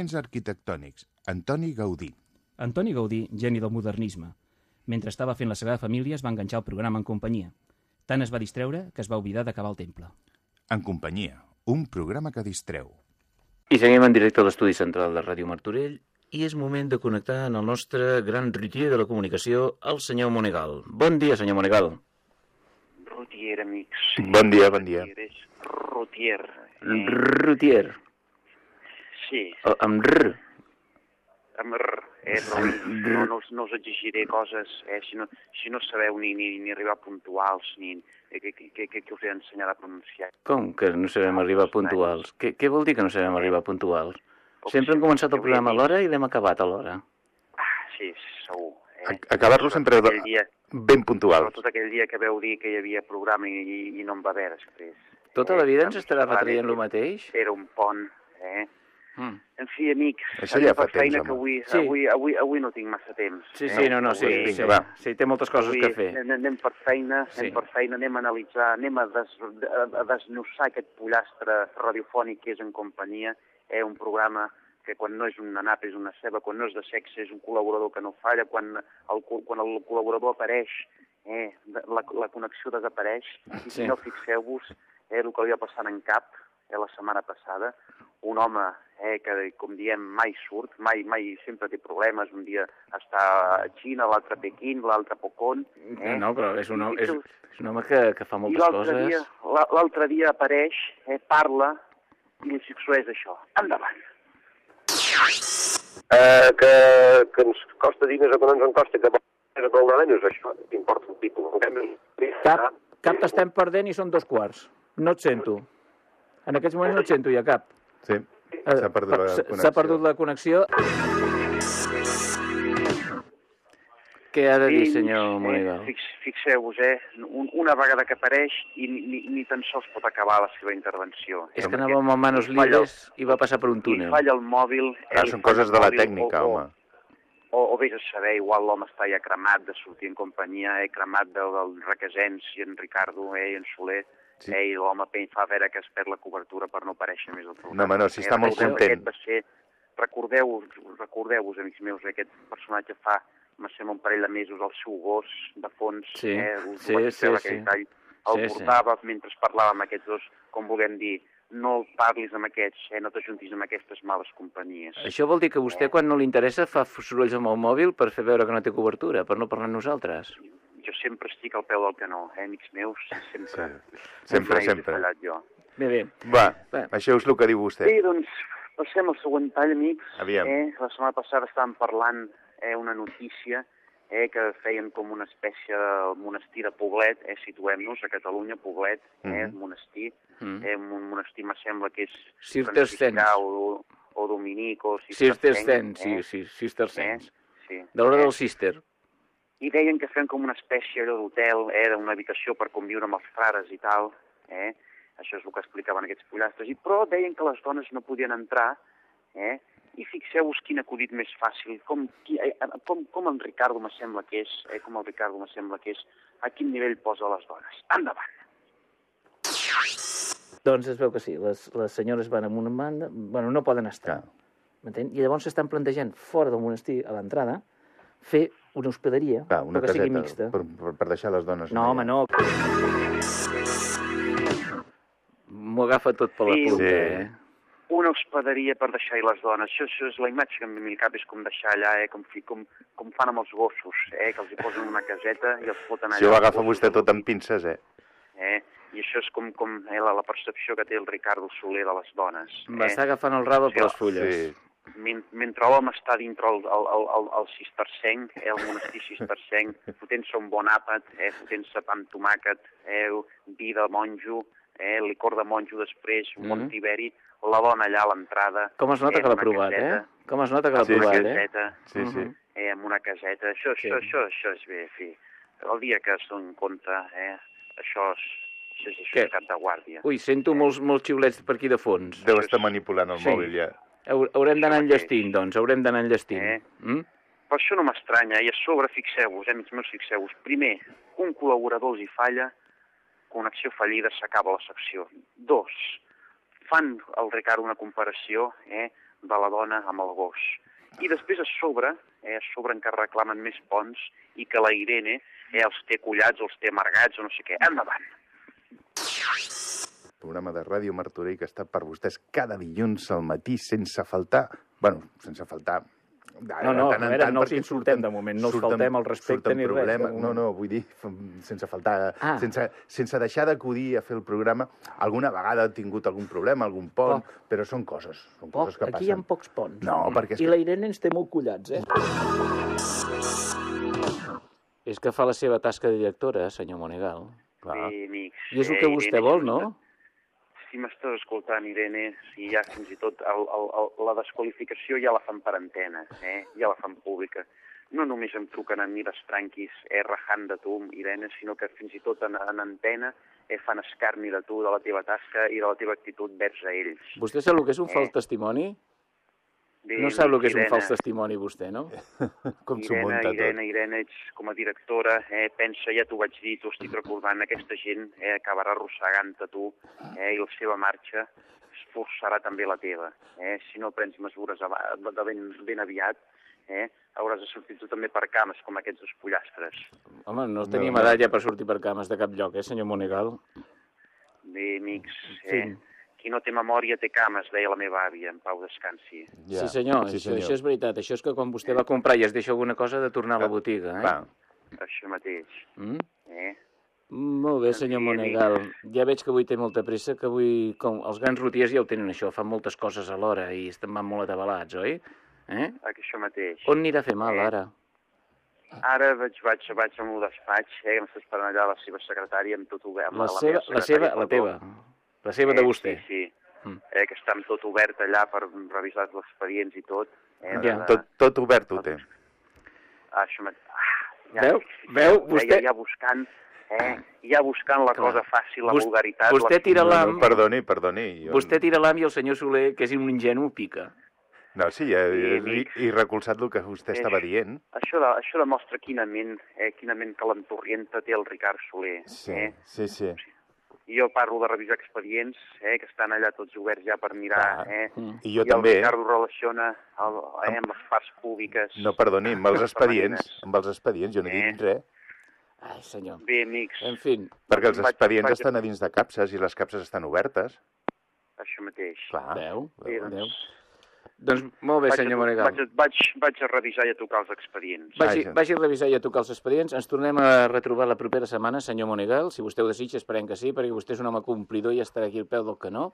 Moments arquitectònics. Antoni Gaudí. Antoni Gaudí, geni del modernisme. Mentre estava fent la Sagrada Família es va enganxar al programa en companyia. Tant es va distreure que es va oblidar d'acabar el temple. En companyia. Un programa que distreu. I seguim en directe a l'estudi central de Ràdio Martorell i és moment de connectar en el nostre gran rutier de la comunicació, el senyor Monegal. Bon dia, senyor Monegal. Rutier, amics. Bon dia, bon dia. Rutier Rutier. Sí, O- Amb R. amb R. Eh, però no, no, us- no us exigiré coses, eh, si, no, si no sabeu ni, ni, ni arribar puntuals, ni eh, que, que, que, que us he d'ensenyar a pronunciar. Com que no sabem arribar puntuals? Què, què vol dir que no sabem arribar puntuals? Sempre hem començat el programa a l'hora i l'hem acabat a l'hora. Sí, segur. Eh? Acabar-lo sempre dia, ben puntual. Sobretot aquell dia que veu dir que hi havia programa i, i, i no em va haver després. Tota la vida ens estarà retraient el mateix? Era un pont, eh? Mm. En fi, amics, Això ja fa feina temps, que avui, Sí. avui, avui, avui no tinc massa temps. Sí, sí, no, no, sí, Avui- sí, sí, té moltes coses avui que fer. Anem, per feina, Sí. anem per feina, anem a analitzar, anem a, des, a, desnossar aquest pollastre radiofònic que és en companyia, eh, un programa que quan no és una nap és una ceba, quan no és de sexe és un col·laborador que no falla, quan el, quan el col·laborador apareix, eh, la, la connexió desapareix, i Sí. si no fixeu-vos, eh, el que li va passant en cap eh, la setmana passada, un home eh, que, com diem, mai surt, mai, mai sempre té problemes, un dia està a Xina, l'altre a Pequín, l'altre a Pocón... Eh? No, però és un home, és, és un home que, que fa I moltes l'altre coses. dia, la- l'altre dia apareix, eh, parla, i li succeeix això. Endavant. Eh, que, que ens costa diners o que no ens en costa, que és a prou és això, t'importa un canvi, Cap, cap t'estem perdent i són dos quarts. No et sento. En aquests moments no et sento ja cap. Sí, s'ha perdut la connexió. S'ha perdut la connexió. Què ha de dir, senyor eh, Monegal? Fix, Fixeu-vos, eh? Un, una vegada que apareix i ni, ni, tan sols pot acabar la seva intervenció. És que anàvem amb manos libres i va passar per un túnel. falla el mòbil... eh, Ah, li són coses de la tècnica, o, home. O, o vés a saber, igual l'home està ja cremat de sortir en companyia, eh, cremat del, del Requesens i en Ricardo eh, i en Soler, Sí. eh, i l'home pen- fa veure que es perd la cobertura per no aparèixer més al programa. No, home, no, si està molt recordeu que content. Aquest va ser, recordeu-vos, recordeu-vos, amics meus, eh, aquest personatge fa, me sembla, un parell de mesos, el seu gos, de fons, Sí, eh, us sí, sí, sí. aquell tall, el Sí, sí. portava mentre parlàvem aquests dos, com vulguem dir, no parlis amb aquests, eh, no t'ajuntis amb aquestes males companyies. Això vol dir que vostè, quan no li interessa, fa sorolls amb el mòbil per fer veure que no té cobertura, per no parlar amb nosaltres. Jo sempre estic al peu del canó, eh, amics meus, sempre. Sempre, mai us he sempre. fallat jo. Bé, bé. Va, això és el que diu vostè. Bé, doncs, passem al següent tall, amics. Aviam. Eh, la setmana passada estàvem parlant eh, una notícia eh, que feien com una espècie de monestir de Poblet, eh, situem-nos a Catalunya, Poblet, eh, Mhm. monestir. Mm. Eh, un monestir, me sembla que és Cistercens. franciscà o, o dominic o Cistercens, eh? sí, sí, Cistercens. sí. De l'hora del cister. I deien que feien com una espècie allò d'hotel, eh, d'una habitació per conviure amb els frares i tal, eh? Això és el que explicaven aquests pollastres. I, però deien que les dones no podien entrar, eh? I fixeu-vos quin acudit més fàcil, com, qui, eh, com, com el Ricardo me sembla que és, eh, com el Ricardo me sembla que és, a quin nivell posa les dones. Endavant! Doncs es veu que sí, les, les senyores van amb una banda, bueno, no poden estar. M'entén? I llavors s'estan plantejant fora del monestir, a l'entrada, fer una hospederia, Clar, una però que sigui caseta, mixta. per, per, per deixar les dones... No, home, no. M'ho agafa tot per la Sí, punta, sí. eh? Una hospederia per deixar-hi les dones. Això, això és la imatge que em ve cap, és com deixar allà, eh, com, com, com fan amb els gossos, eh, que els hi posen una caseta i els foten allà. Si ho agafa vostè tot amb pinces, eh? Eh? I això és com, com eh, la, la percepció que té el Ricardo Soler de les dones. M'està agafant el rabo per les fulles. Sí. Men- mentre l'home està dintre el, el, el, el, el cistercenc, eh, el monestir cistercenc, fotent-se un bon àpat, eh, fotent-se pa amb tomàquet, eh, vi de monjo, eh, licor de monjo després, un bon Mhm. tiberi, la dona allà a l'entrada... Com es nota eh, que l'ha provat, caseta, eh? Com es nota que l'ha una provat, eh? caseta, Sí, sí. eh, amb una caseta, això, Sí. això, això, això és bé, fi. El dia que es donen compte, eh, això és, això és, això és cap de guàrdia. Ui, sento molts, molts xiulets per aquí de fons. Deu estar manipulant el Sí. mòbil, ja. Hau- Haurem d'anar enllestint, doncs, haurem d'anar enllestint. Eh? Mm? Per això no m'estranya, i a sobre, fixeu-vos, eh, amics meus, fixeu-vos, primer, un col·laborador els hi falla, connexió fallida, s'acaba la secció. Dos, fan al Ricardo una comparació eh, de la dona amb el gos. I després a sobre, eh, a sobre encara reclamen més ponts i que la Irene eh, els té collats, els té amargats o no sé què. Endavant! Programa de Ràdio Martorell que està per vostès cada dilluns al matí sense faltar... bueno, sense faltar... de No, no, tant a veure, tant, no els insultem de moment, no els surten- faltem al respecte surten ni res, problemes. de No, no, vull dir, sense faltar... Ah. Sense, sense deixar d'acudir a fer el programa. Alguna vegada ha tingut algun problema, algun pont, però són coses, són Poc, coses que aquí hi ha passen. pocs ponts. No, perquè és I que- la Irene ens té molt collats, eh? És que fa la seva tasca de directora, senyor Monegal. Bé, amics, I és el eh, que vostè vol, no? Si m'estàs escoltant, Irene, si ja fins i tot el, el, el, la desqualificació ja la fan per antena, eh? ja la fan pública. No només em truquen a mi les tranquis eh, rajant de tu, Irene, sinó que fins i tot en, en antena eh, fan escarni de tu, de la teva tasca i de la teva actitud vers a ells. Vostè sap el que és un Eh. fals testimoni? Bé, No sap el que és un Irene, fals testimoni, vostè, no? Com s'ho Irene, munta tot. Irene, Irene, ets com a directora, eh, pensa, ja t'ho vaig dir, t'ho estic recordant, aquesta gent eh, acabarà arrossegant a tu eh, i la seva marxa esforçarà també la teva. Eh? Si no prens mesures de ben, ben aviat, eh, hauràs de sortir tu també per cames, com aquests dos pollastres. Home, no No, tenim no. edat ja per sortir per cames de cap lloc, eh, senyor Monegal? Bé, amics, Sí. Eh, qui no té memòria té cames, deia la meva àvia, en pau descansi. Sí, senyor, sí, això, senyor. això és veritat. Això és que quan vostè va comprar i es deixa alguna cosa de tornar a la botiga, eh? Va, Això mateix. Mm? Eh? Molt bé, senyor Sí, Monegal. Ja veig que avui té molta pressa, que avui, com els grans rotiers ja ho tenen això, fan moltes coses alhora i estan van molt atabalats, oi? Eh? Això mateix. On anirà a fer mal, ara? Ara vaig, vaig, vaig al meu despatx, eh, que m'està esperant allà la seva secretària amb tot obert. La meva seva, la seva, secretària, la teva. La seva de Eh, vostè. Sí, sí. Mm. Eh, que està tot obert allà per revisar els expedients i tot. Eh, Ja. de- tot, tot obert ho té. Ah, això mateix. Ah, Veu? Veu? Ja, Vostè- ja, ja buscant, eh, ja buscant la Clar. cosa fàcil, la Vos- vulgaritat. vostè la... tira No, l'am, no, perdoni, perdoni. Jo... vostè tira l'am i el senyor Soler, que és un ingenu, pica. No, sí, ja, Sí, i, i recolzat el que vostè Eh, estava dient. Això, de, això demostra quina ment, eh, quina ment calentorrienta té el Ricard Soler. Sí, Eh? sí, sí. I jo parlo de revisar expedients, eh, que estan allà tots oberts ja per mirar. Clar. Eh? Mm. I jo I també, el eh? Ricardo relaciona el, eh, amb les parts públiques. No, perdoni, amb els expedients, amb els expedients, jo no he Eh? dit res. Ai, senyor. Bé, amics, En fi, Perquè els Vaig- expedients vaig- estan a dins de capses i les capses estan obertes. això mateix. Clar. veu? Bé, Veu? Doncs molt bé, vaig, senyor a, Monegal. vaig, vaig, vaig a revisar i a tocar els expedients. Vagi, vagi a revisar i a tocar els expedients. Ens tornem a retrobar la propera setmana, senyor Monegal. Si vostè ho desitja, esperem que sí, perquè vostè és un home complidor i estarà aquí al peu del canó.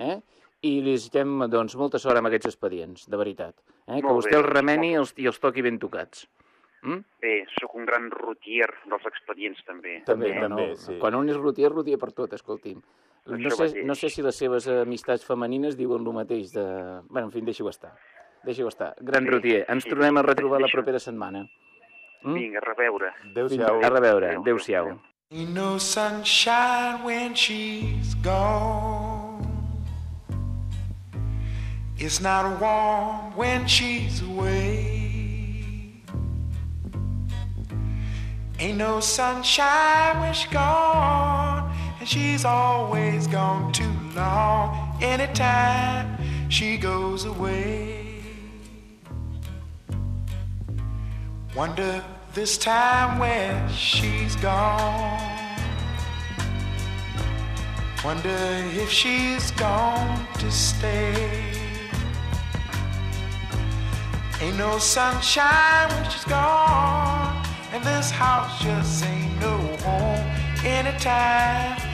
Eh? I li desitgem doncs, molta sort amb aquests expedients, de veritat. Eh? Que vostè bé, els remeni els, i els toqui ben tocats. Mm? Bé, sóc un gran rotier dels expedients, també. També, eh? també. no? sí. Quan un és rotier, rotier per tot, escolti'm. No Això sé, mateix. no sé si les seves amistats femenines diuen el mateix de... Bé, en fi, deixi-ho estar. deixa-ho estar. Gran Rotier, ens tornem a retrobar la propera setmana. Mm? Vinga, a reveure. Adéu-siau. A reveure, adéu-siau. Ain't no sunshine when she's gone. It's not warm when she's away. Ain't no sunshine when she's gone, and she's always gone too long. Anytime she goes away, wonder this time where she's gone. Wonder if she's gone to stay. Ain't no sunshine when she's gone, and this house just ain't no home. Anytime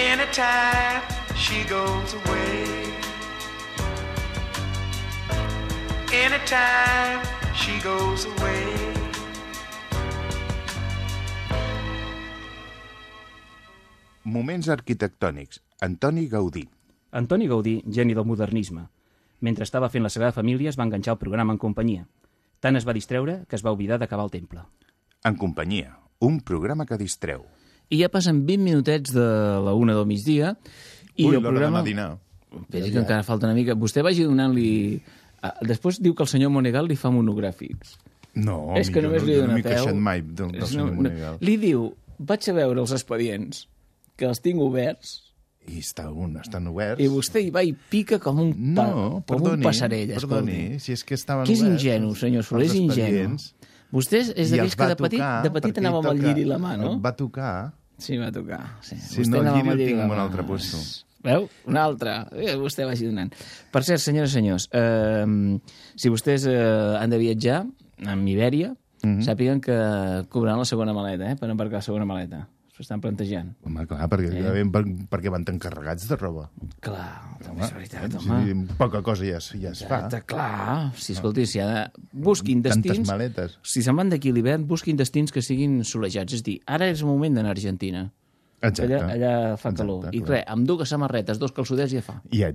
Anytime she goes away. Anytime she goes away. Moments arquitectònics. Antoni Gaudí. Antoni Gaudí, geni del modernisme. Mentre estava fent la Sagrada Família es va enganxar el programa en companyia. Tant es va distreure que es va oblidar d'acabar el temple. En companyia. Un programa que distreu. I ja passen 20 minutets de la una del migdia i Ui, el l'hora programa... d'anar a dinar. Però Ja, que encara falta una mica. Vostè vagi donant-li... Després diu que el senyor Monegal li fa monogràfics. No, és que millor només no- li no dona m'he peu. queixat mai del- del senyor una- Monegal. Li diu, vaig a veure els expedients, que els tinc oberts, I està un, estan oberts. i vostè hi va i pica com un, pa, No, com perdoni, un passarell. perdoni, escolti. si és que estaven Que és oberts, ingenu, senyor Soler, és ingenu. Vostè és d'aquells que de petit, de petit anava amb el lliri la mà, no? Va tocar. Sí, va tocar. Sí. Si Vostè no, el a tinc en un altre puesto. Veu? Un altre. Eh, vostè vagi donant. Per cert, senyores i senyors, eh, si vostès eh, han de viatjar amb Ibèria, Mhm. sàpiguen que cobraran la segona maleta, eh, per embarcar la segona maleta. S'ho estan plantejant. Home, clar, perquè, Eh? eh? per, perquè van tan carregats de roba. Clar, home, és veritat, si home. poca cosa ja, es- ja es fa. Exacte, clar. Si, escolti, si ha de... Busquin Tantes destins... maletes. Si se'n van d'aquí a l'hivern, busquin destins que siguin solejats. És dir, ara és el moment d'anar a Argentina. Exacte. Allà, allà fa Exacte, calor. I clar. res, amb dues samarretes, dos calçotets ja fa. I ja,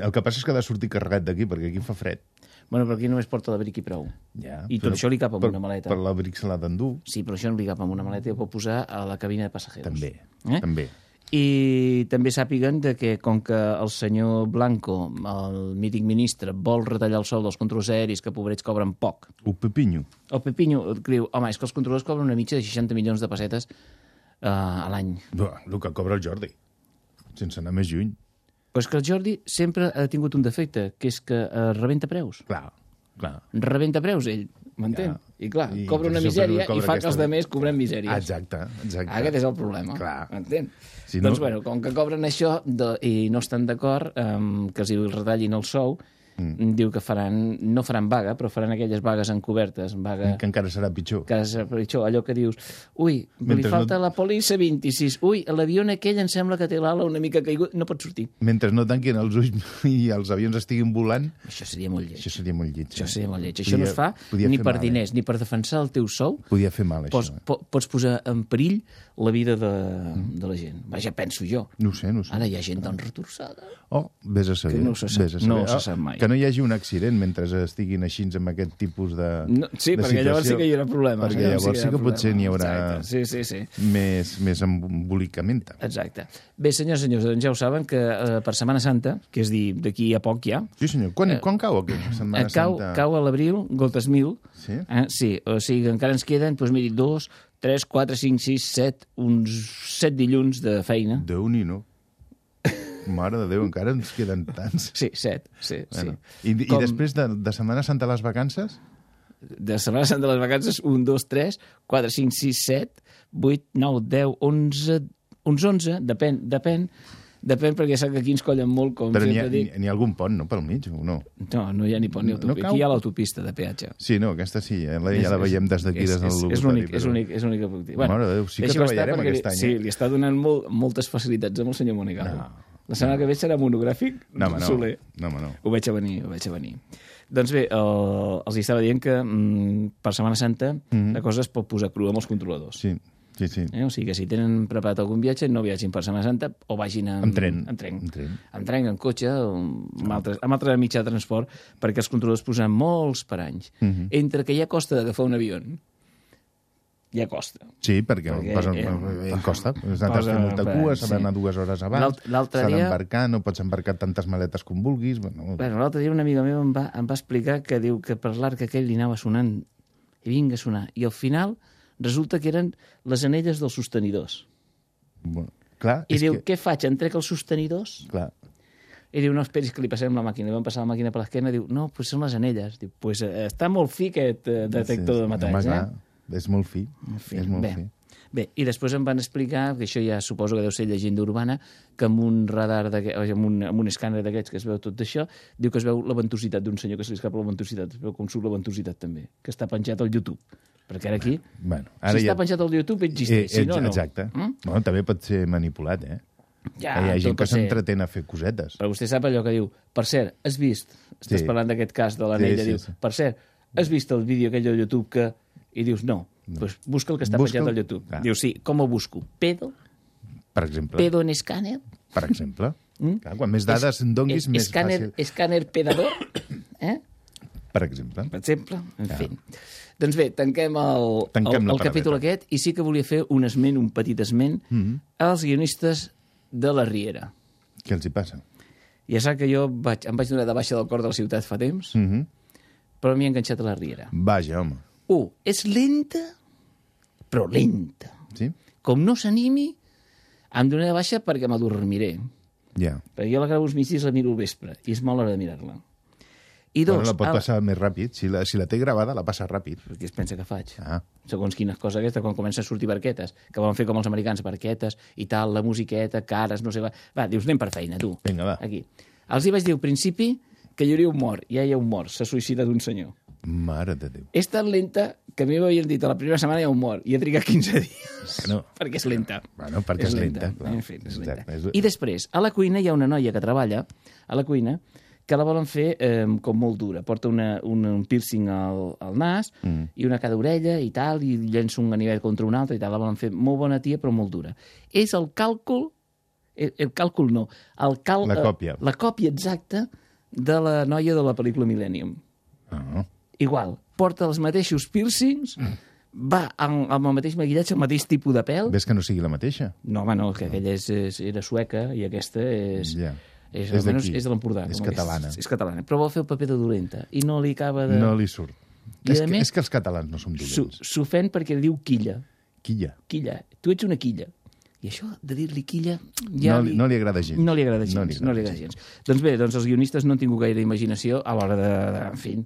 el que passa és que ha de sortir carregat d'aquí, perquè aquí fa fred. Bueno, però aquí només porta l'abric i prou. Ja, I tot però això li cap amb per, una maleta. Per l'abric se l'ha d'endur. Sí, però això no li cap amb una maleta i ho pot posar a la cabina de passatgers. També, Eh? també. I també sàpiguen de que, com que el senyor Blanco, el mític ministre, vol retallar el sou dels controls aeris, que pobrets cobren poc. Un pepinyo. El Pepinho diu, home, és que els controladors cobren una mitja de 60 milions de pessetes uh, a l'any. El que cobra el Jordi, sense anar més lluny. Però és que el Jordi sempre ha tingut un defecte, que és que uh, rebenta preus. Clar, clar. Rebenta preus, ell, m'entén? Ja. I clar, I cobra una misèria cobra i fa que aquesta- els altres cobrem misèries. Exacte, exacte. Aquest és el problema. Clar. M'entén? Si no- Doncs, bueno, com que cobren això de, i no estan d'acord um, que els hi retallin el sou, mm. diu que faran, no faran vaga, però faran aquelles vagues encobertes, vaga... Que encara serà pitjor. Que és pitjor, allò que dius, ui, Mentre li falta no- la polissa 26, ui, l'avió aquell em sembla que té l'ala una mica caigut, no pot sortir. Mentre no tanquin els ulls i els avions estiguin volant... Això seria molt lleig. Això seria molt lleig. Això eh? seria molt lleig. Això no es fa podia ni per mal, diners, ni per defensar el teu sou, Eh? Podia fer mal, pots, això. Eh? po, pots posar en perill la vida de, de la gent. Vaja, penso jo. No sé, no sé. Ara hi ha gent tan retorçada. Oh, vés a saber. Que no se sap- no se sap mai. Que no hi hagi un accident mentre estiguin així amb aquest tipus de No, sí, de perquè llavors sí situació, que hi haurà problema. Perquè llavors sí que potser n'hi haurà Exacte. Sí, sí, sí. més, més embolicament. Exacte. Bé, senyors, senyors, doncs ja ho saben que eh, per Setmana Santa, que és dir, d'aquí a poc ja... Sí, senyor. Quan, quan cau aquesta Setmana eh, cau, Santa? Cau a l'abril, gotes mil. Sí? Eh? Sí, o sigui que encara ens queden, doncs miri, dos, tres, quatre, cinc, sis, set, uns set dilluns de feina. Déu-n'hi-no. Mare de Déu, encara ens queden tants. Sí, set, sí, Bueno. sí. I, i Com- després de, de Setmana Santa a les vacances? de Setmana Santa de les vacances, 1, 2, 3, 4, 5, 6, 7, 8, 9, 10, 11, uns 11, depèn, depèn, depèn perquè sap que aquí ens collen molt, com Però n'hi ha, dic. n'hi ha algun pont, no?, pel mig, o no? No, no hi ha ni pont ni No- no autopista. cau? Aquí hi ha l'autopista de peatge. Sí, no, aquesta sí, eh? la, ja la veiem des d'aquí, des del és- locutori. És l'únic, és l'únic, és l'únic que puc dir. Mare de Déu, sí que treballarem aquest li- any, Sí, eh? li està donant molt, moltes facilitats amb el senyor Monigal. La setmana que ve serà monogràfic No, home, no. Soler. No, home, no. Ho veig a venir, ho veig a venir. Doncs bé, el, els hi estava dient que mm, per Setmana Santa Mhm. la cosa es pot posar crua amb els controladors. Sí, sí, sí. Eh? O sigui que si tenen preparat algun viatge, no viatgin per Setmana Santa o vagin en, En tren. En tren. En tren. En tren, en cotxe, o amb, altres, amb altre mitjà de transport, perquè els controladors posaran molts per anys. Mhm. Entre que ja costa d'agafar un avió, ja costa. Sí, perquè, Perquè, posen, eh, eh, costa. Has posa fer molta cua, s'ha sí. d'anar dues hores abans, s'ha dia- d'embarcar, no pots embarcar tantes maletes com vulguis. Bueno, Bueno, l'altre dia una amiga meva em va, em va explicar que diu que per l'arc aquell li anava sonant i vinga a sonar. I al final resulta que eren les anelles dels sostenidors. bueno, clar, I diu, que... què faig? Em trec els sostenidors? Clar. I diu, no, esperis que li passem la màquina. Li van passar la màquina per l'esquena. Diu, no, pues són les anelles. Diu, pues eh, està molt fi aquest eh, detector de metalls, home, eh? clar, és molt fi. fi, és molt bé. fi. Bé, i després em van explicar, que això ja suposo que deu ser llegenda urbana, que amb un radar, amb un, amb un escàner d'aquests que es veu tot això, diu que es veu la ventositat d'un senyor que se li escapa la ventositat, es veu com surt la ventositat també, que està penjat al YouTube. Perquè ara aquí, Bueno, si està penjat al YouTube, existeix, si no, no. Exacte. Mm? Bueno, també pot ser manipulat, eh? Ja, hi ha gent que s'entretén a fer cosetes. Però vostè sap allò que diu, per cert, has vist, estàs Sí. parlant d'aquest cas de l'anella, Sí, sí, diu, sí. per cert, has vist el vídeo aquell de YouTube que... I dius, no, pues busca el que està Busca penjat al YouTube. Clar. Diu, sí, com ho busco? Pedo? Per exemple. Pedo en escàner? Per exemple. Mm? Clar, quan més dades en donguis, Es- més escàner, fàcil. Escàner pedador? eh? Per exemple. Per exemple, en fi. Doncs bé, tanquem el, Tanquem el, el capítol aquest i sí que volia fer un esment, un petit esment, Mhm. als guionistes de la Riera. Què els hi passa? Ja sap que jo vaig, em vaig donar de baixa del cor de la ciutat fa temps, Mm -hmm. però m'hi he enganxat a la Riera. Vaja, home. Un, és lenta, però lenta. Sí? Com no s'animi, em donaré de baixa perquè m'adormiré. Ja. Perquè jo la gravo uns migdies la miro al vespre, i és molt hora de mirar-la. I dos, bueno, la pot a- passar més ràpid. Si la, si la té gravada, la passa ràpid. Què es pensa que faig? Ah. Segons quines coses aquestes, quan comencen a sortir barquetes, que volen fer com els americans, barquetes i tal, la musiqueta, cares, no sé... Va, va dius, anem per feina, tu. Vinga, va. Aquí. Els hi vaig dir al principi que hi hauria un mort. Ja hi ha un mort, s'ha suïcidat un senyor. Mare de Déu. És tan lenta que a mi m'havien dit a la primera setmana ha un mort i ha trigat 15 dies. No. perquè és lenta. Bueno, perquè és lenta, clar. En fi, és lenta. Exacte, és- I després, a la cuina hi ha una noia que treballa a la cuina que la volen fer eh, com molt dura. Porta una, un, un piercing al, al nas Mm. i una a cada orella i tal, i llença un ganivet contra un altre i tal. La volen fer molt bona tia, però molt dura. És el càlcul... El, el càlcul no. El cal, La eh, còpia. la còpia exacta de la noia de la pel·lícula Millennium. Ah. Igual. Porta els mateixos piercings, va amb, amb el mateix maquillatge, el mateix tipus de pèl. Ves que no sigui la mateixa? No, home, no, que aquella és, és, era sueca i aquesta és... Ja. És, És almenys d'aquí. és de l'Empordà. És catalana. És, és catalana. Però vol fer el paper de dolenta i no li acaba de... No li surt. I És a que, més- és que els catalans no som dolents. S'ofèn perquè li diu quilla. Quilla. Quilla. Tu ets una quilla. I això de dir-li quilla... No li- no li agrada gens. No li agrada gens. No No li li agrada agrada, gens. Doncs bé, doncs els guionistes no han tingut gaire imaginació a l'hora de, de... En fi,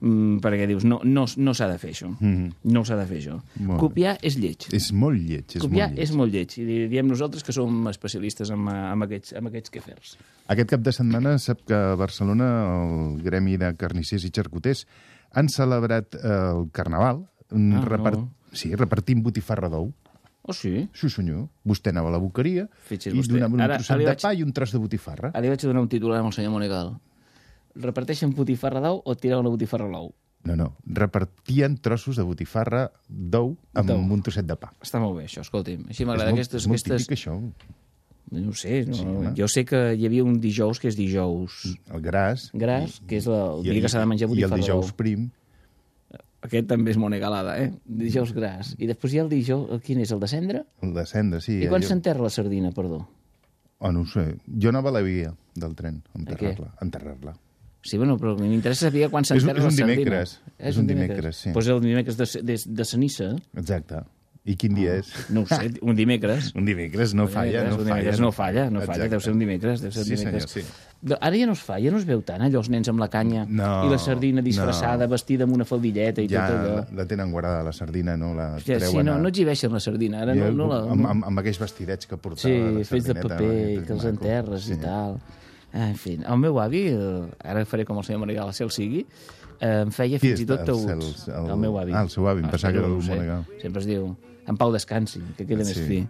mm, perquè dius, no, no, no s'ha de fer això. Mhm. No s'ha de fer això. Molt bé. Copiar és lleig. És molt lleig. És Copiar molt lleig. és molt lleig. I di- diem nosaltres que som especialistes en, eh, en, aquests, en aquests quefers. Aquest cap de setmana sap que a Barcelona el Gremi de Carnissers i Xarcuters han celebrat eh, el Carnaval mm, Ah, repart... no. sí, repartint botifarra d'ou. Oh, sí? Sí, senyor. Vostè anava a la boqueria i vostè. donava un Ara- trosset li de vaig- pa i un tros de botifarra. Ara li vaig donar un titular amb el senyor Monegal. Reparteixen botifarra d'ou o tiraven la botifarra a l'ou? No, no. Repartien trossos de botifarra d'ou amb D'ou. un trosset de pa. Està molt bé, això, escolti'm. Així m'agrada aquestes... és molt aquestes... típic, això. No ho sé, no, Sí, home. jo sé que hi havia un dijous que és dijous El gras. gras, que és la, el dia que s'ha de menjar I el botifarra dijous prim. Aquest també és monegalada, eh? Dijous gras. I després hi ha el dijous... Quin és, el de cendre? El de cendre, sí. I quan allò- s'enterra la sardina, perdó? Oh, no sé. Jo anava a la via del tren, a enterrar-la. Enterrar-la. Sí, bueno, però m'interessa saber quan És un- s'enterra és la un sardina. dimecres. És un dimecres, sí. Pues el dimecres de, de, de Sanissa. Exacte. I quin dia és? No ho sé, un dimecres. Un dimecres no Un falla, dimecres, no un falla. dimecres no falla, no falla, Exacte. deu ser un dimecres, deu ser un Sí, dimecres. senyor, sí. Ara ja no es fa, ja no es veu tant, allò, els nens amb la canya No, i la sardina disfressada, no. vestida amb una faldilleta i Ja tot allò. la, la tenen guardada, la sardina, no la Hòstia, treuen sí, no, a- no exhibeixen la sardina, ara no, I no la... amb, amb, amb aquells vestidets que portava Sí, la fets de sardineta, paper no? i que els enterres i tal. Ah, En fi, el meu avi, eh, ara faré com el senyor Monegal, si el sigui, eh, em feia fins i tot taüts. el- el- El meu avi. ah, el seu avi, em pensava que era el. Monegal. Sempre es diu, en Pau descansi, que queda més Sí. fi.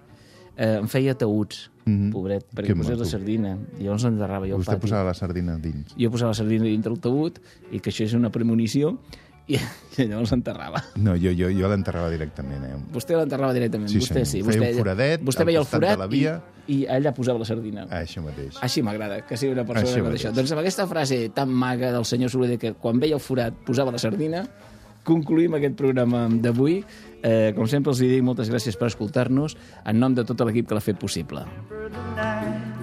Eh, em feia taüts, Mhm. pobret, perquè Que posés la sardina. I llavors l'enterrava jo al Vostè pati. posava la sardina dins. Jo posava la sardina dintre el taüt i que això és una premonició i, i llavors l'enterrava. No, jo, jo, jo l'enterrava directament, eh? Vostè l'enterrava directament. Sí, vostè sí. Feia Vostè, un foradet vostè veia el forat la via. i, i allà posava la sardina. Ah, això mateix. Així m'agrada, que sigui una persona Així que mateix. això. Doncs amb aquesta frase tan maga del senyor Soler que quan veia el forat posava la sardina, concluïm aquest programa d'avui. Eh, com sempre els dic, moltes gràcies per escoltar-nos en nom de tot l'equip que l'ha fet possible. tonight.